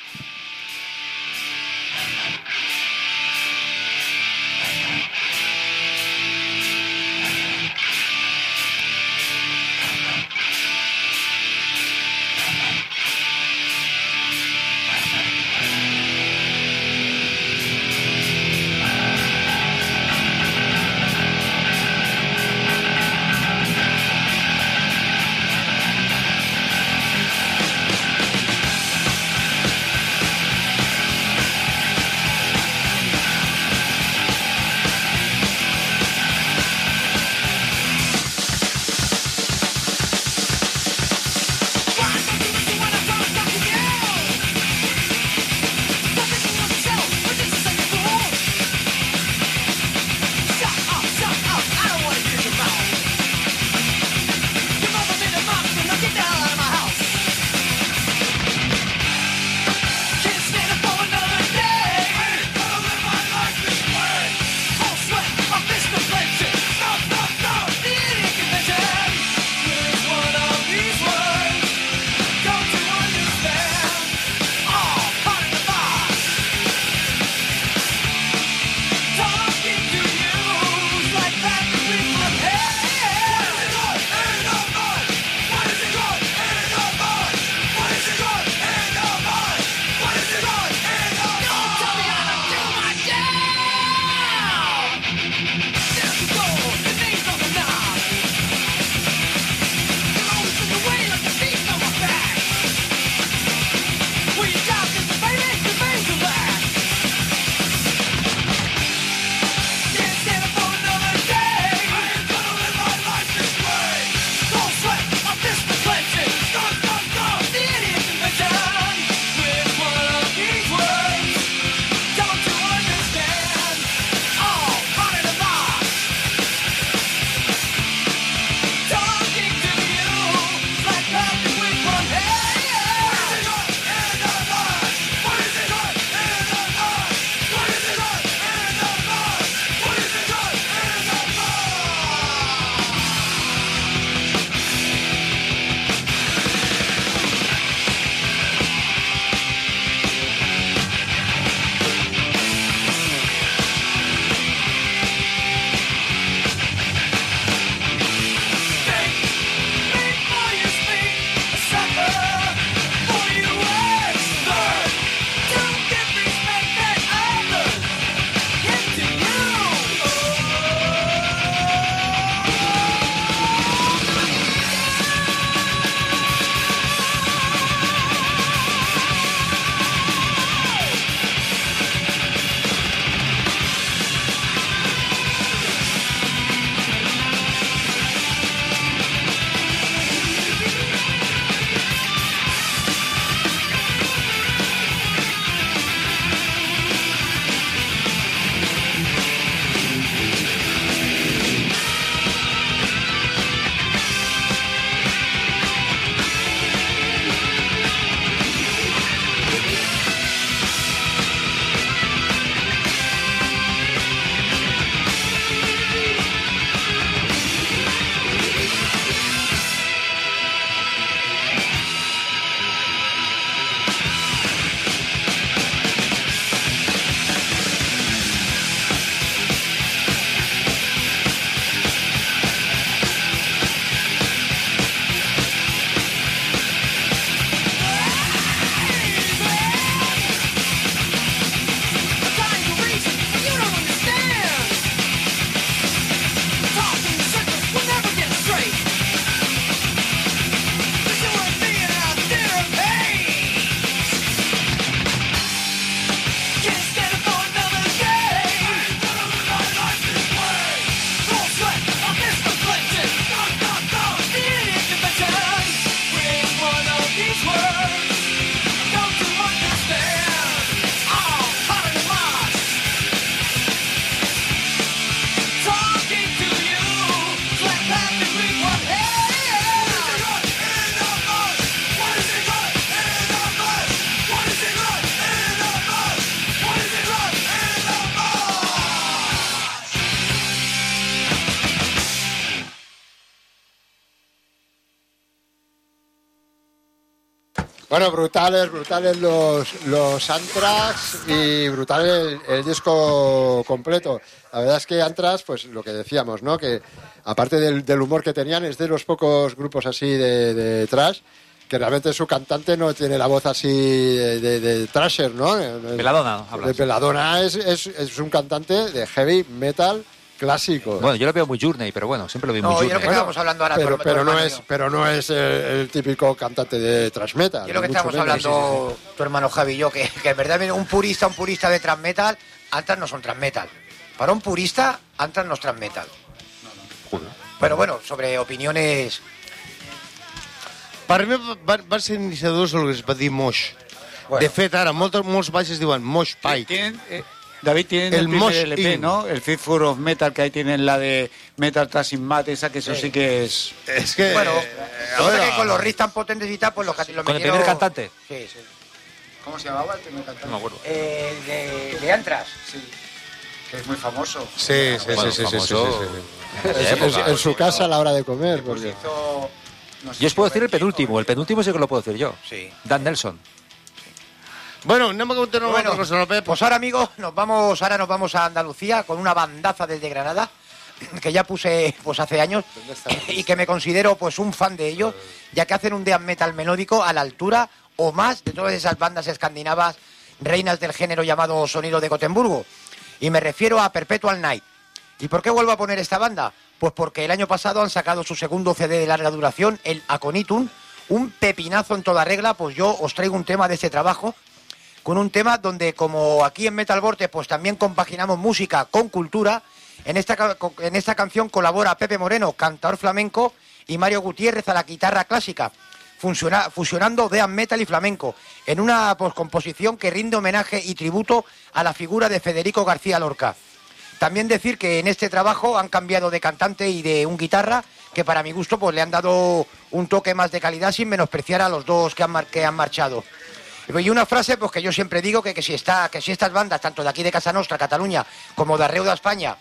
Bueno, brutales, brutales los, los Anthrax y brutal el, el disco completo. La verdad es que Anthrax, pues lo que decíamos, ¿no? Que aparte del, del humor que tenían, es de los pocos grupos así de, de trash que realmente su cantante no tiene la voz así de, de, de trasher, ¿no? Peladona, hablas. De Peladona es, es, es un cantante de heavy metal clásico. Bueno, yo lo veo muy Journey, pero bueno, siempre lo veo No, muy que Journey. estábamos hablando ahora. pero, no es, pero no es el, el típico cantante de thrash metal. Yo lo que estábamos hablando, tu hermano Javi y yo, que, que en verdad un purista, un purista de trans metal, Antras no son trans metal. Para un purista, Antras no es trans metal. Pero bueno, sobre opiniones. Per mi van, van ser iniciadors el que es va dir moix. Bueno. De fet, ara molts, molts baixes diuen moix pike. Tienen, eh, David tiene el, El primer LP, In. ¿no? El Fifth of Metal, que ahí tienen la de Metal Trashing Mat, esa que eso sí, que es... És que... Bueno, eh, lo que es con los riffs tan potentes y tal, pues los que lo Con el primer cantante. Sí, sí. ¿Cómo se llamaba el primer cantante? No me acuerdo. Eh, de, de Antras. Sí, que es muy famoso. Sí, sí, Bueno, sí, sí, sí, sí, sí, famoso. sí. Es- época. es- en su casa a la hora de comer. Pues Porque... hizo... no sé Yo os puedo decir el penúltimo, el penúltimo sí que lo puedo decir yo. Sí. Dan Nelson. Bueno, anem a continuar Bueno, amb una cosa, no, Pep? pues ahora amigos, nos vamos, ahora nos vamos a Andalucía con una bandaza desde Granada que ya puse pues hace años y que me considero pues un fan de ellos, ya que hacen un death metal melódico a la altura o más de todas esas bandas escandinavas reinas del género llamado sonido de Gotemburgo. Y me refiero a Perpetual Night. ¿Y por qué vuelvo a poner esta banda? Pues porque el año pasado han sacado su segundo CD de larga duración, el Aconitum, un pepinazo en toda regla, pues yo os traigo un tema de este trabajo con un tema donde, como aquí en Metal Vortex, pues también compaginamos música con cultura. En esta, en esta canción colabora Pepe Moreno, cantador flamenco, y Mario Gutiérrez a la guitarra clásica, fusiona- fusionando death metal y flamenco, en una pues, composición que rinde homenaje y tributo a la figura de Federico García Lorca. También decir que en este trabajo han cambiado de cantante y de un guitarra, que para mi gusto pues le han dado un toque más de calidad sin menospreciar a los dos que han, que han marchado. Y una frase pues que yo siempre digo que, que si está, que si estas bandas, tanto de aquí de Casa Nostra, Cataluña, como de Arreu de España,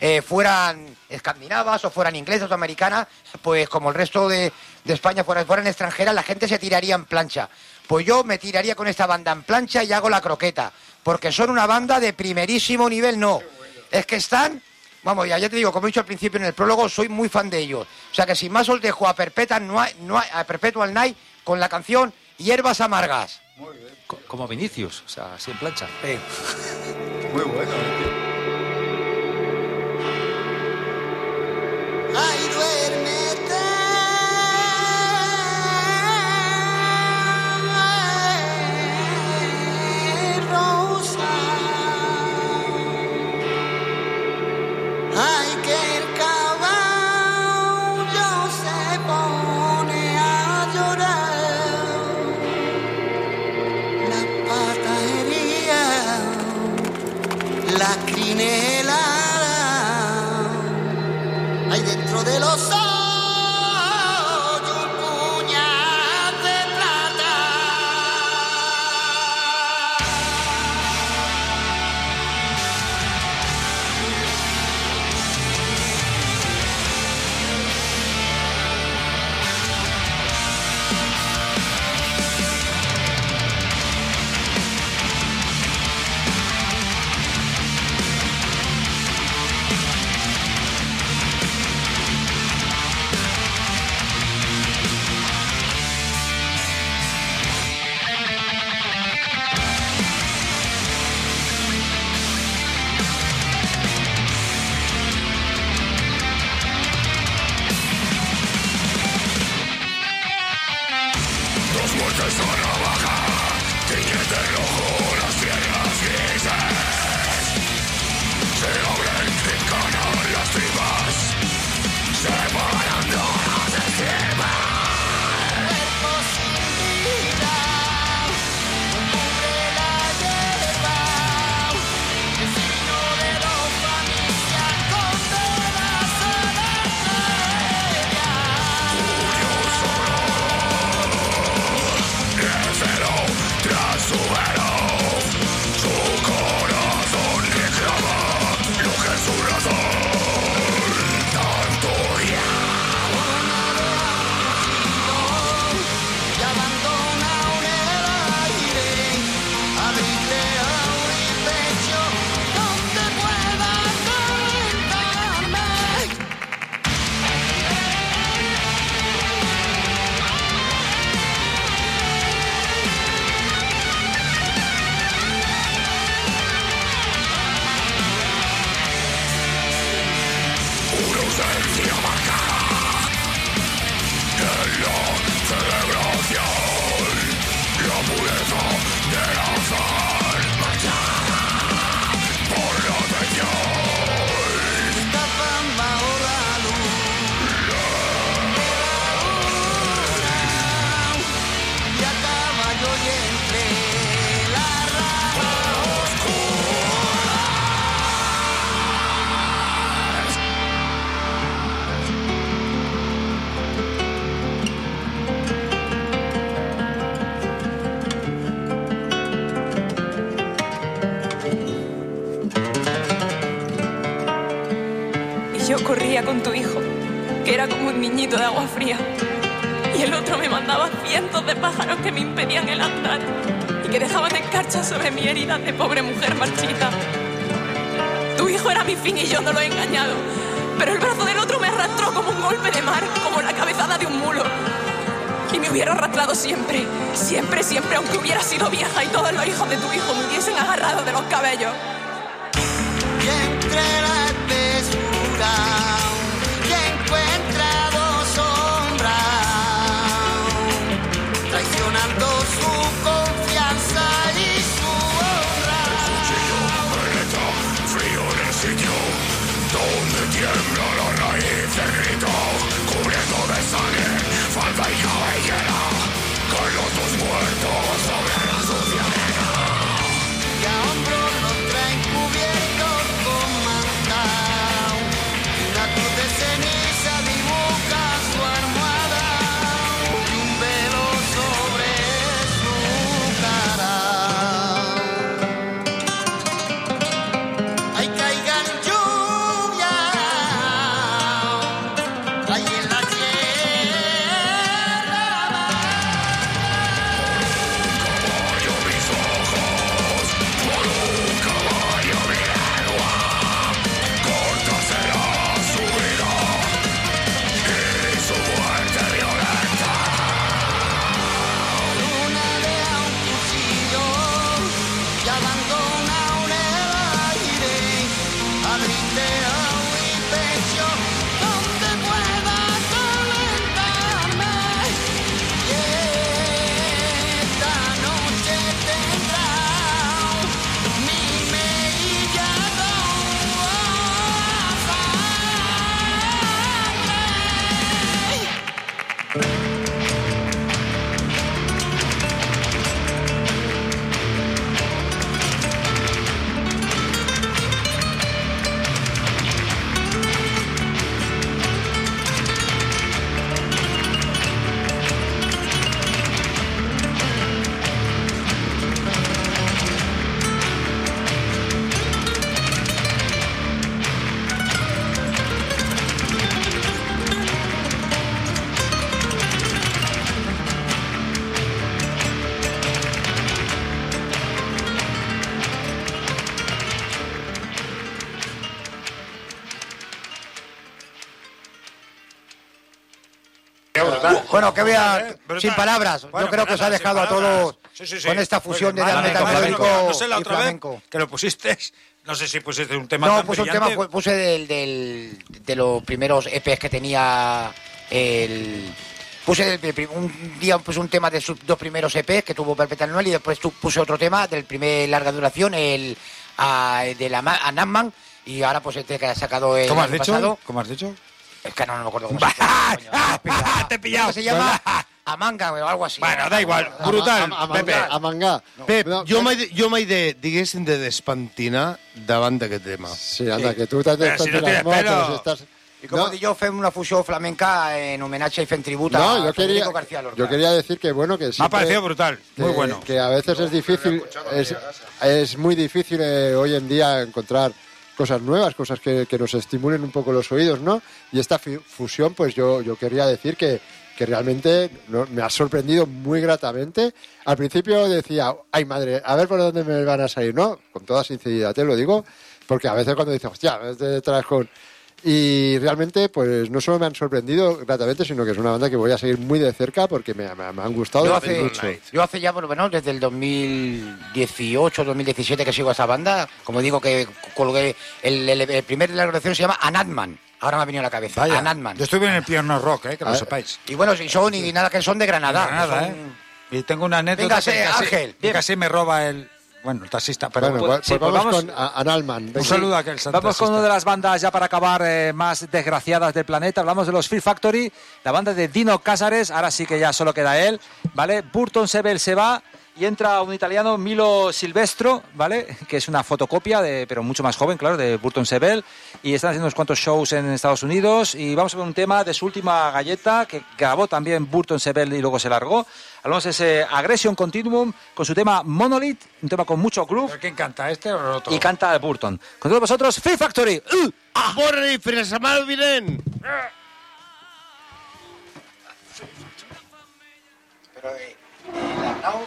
eh, fueran escandinavas o fueran inglesas o americanas, pues como el resto de, de España fueran, fueran extranjeras, la gente se tiraría en plancha. Pues yo me tiraría con esta banda en plancha y hago la croqueta, porque son una banda de primerísimo nivel, no. Es que están, vamos, ya, ya te digo, como he dicho al principio en el prólogo, soy muy fan de ellos. O sea que sin más os dejo a, Perpetual, no hay- no hay- a Perpetual Night con la canción Hierbas Amargas. Co- Como Vinicius, o sea, así en plancha. Muy bueno. Sobre mi herida de pobre mujer marchita. Tu hijo era mi fin y yo no lo he engañado. Pero el brazo del otro me arrastró como un golpe de mar, como la cabezada de un mulo. Y me hubiera arrastrado siempre, siempre, siempre, aunque hubiera sido vieja y todos los hijos de tu hijo me hubiesen agarrado de los cabellos. Bueno, que vea, Brutal. sin palabras. Bueno, Yo creo que os ha dejado a todos Sí, sí, sí. con esta fusión de death metal y flamenco. que lo pusiste, no sé si pusiste un tema No, puse un tema, pu- puse del, del- de los primeros EPs que tenía el... Puse un día puse un tema de sus dos primeros EPs que tuvo Perpetual Noel y después tu- puse otro tema del primer larga duración, el a, de la a Natman, y ahora pues este que ha sacado el ¿Cómo has dicho? pasado. ¿Cómo has dicho? Es que no, no me acuerdo cómo se llama. coño. Te he pillado. Se llama Amanga o algo así. Bueno, da igual, brutal, Pepe. manga, a manga. Pep, No, jo m'he de- jo m'he de, diguéssim, de despentinar davant d'aquest tema. Sí, anda, que tú has Pero si no tienes pelo. estás- Y como No, di yo, fue una fusión flamenca en homenaje y en tributo no, a yo quería, García Lorca. yo quería decir que bueno que Me ha siempre- parecido brutal, muy que- bueno. Que a veces es difícil, es, es muy difícil eh, hoy en día encontrar cosas nuevas, cosas que, que nos estimulen un poco los oídos, ¿no? Y esta fusión, pues yo, yo quería decir que, que realmente me ha sorprendido muy gratamente. Al principio decía, ay madre, a ver por dónde me van a salir, ¿no? Con toda sinceridad te lo digo, porque a veces cuando dices, hostia, te traes con... Y realmente, pues no solo me han sorprendido gratamente, sino que es una banda que voy a seguir muy de cerca porque me, me- me han gustado Yo hace, mucho. yo hace ya, por lo menos, desde el 2018, 2017 que sigo a esta banda, como digo que colgué, el, el- el primer de la grabación se llama Anatman. Ahora me ha venido a la cabeza. Vaya, Anatman. yo estuve en el Piano Rock, eh, que lo Ah, sepáis. Y bueno, si son y nada que son de Granada. De Granada, son- ¿eh? Y tengo una anécdota Véngase, que casi, Ángel, que casi me roba el... Bueno, el taxista, pero... Bueno, pues- pues, sí, pues pues vamos, vamos- con a- Analman. un saludo a aquel Vamos con una de las bandas ya para acabar eh, más desgraciadas del planeta. Hablamos de los Fear Factory, la banda de Dino Cázares. Ahora sí que ya solo queda él, ¿vale? Burton Sebel se va y entra un italiano, Milo Silvestro, ¿vale? Que es una fotocopia, de, pero mucho más joven, claro, de Burton Sebel. Y están haciendo unos cuantos shows en Estados Unidos. Y vamos a ver un tema de su última galleta, que grabó también Burton Sebel y luego se largó. Hablamos de ese Aggression Continuum con su tema Monolith, un tema con mucho groove. ¿Quién canta, este o el otro? Y canta Burton. Con todos vosotros, Fear Factory. ¡Uh! Vinent! Pero eh, el Arnau,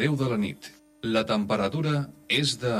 10 de la nit. La temperatura és de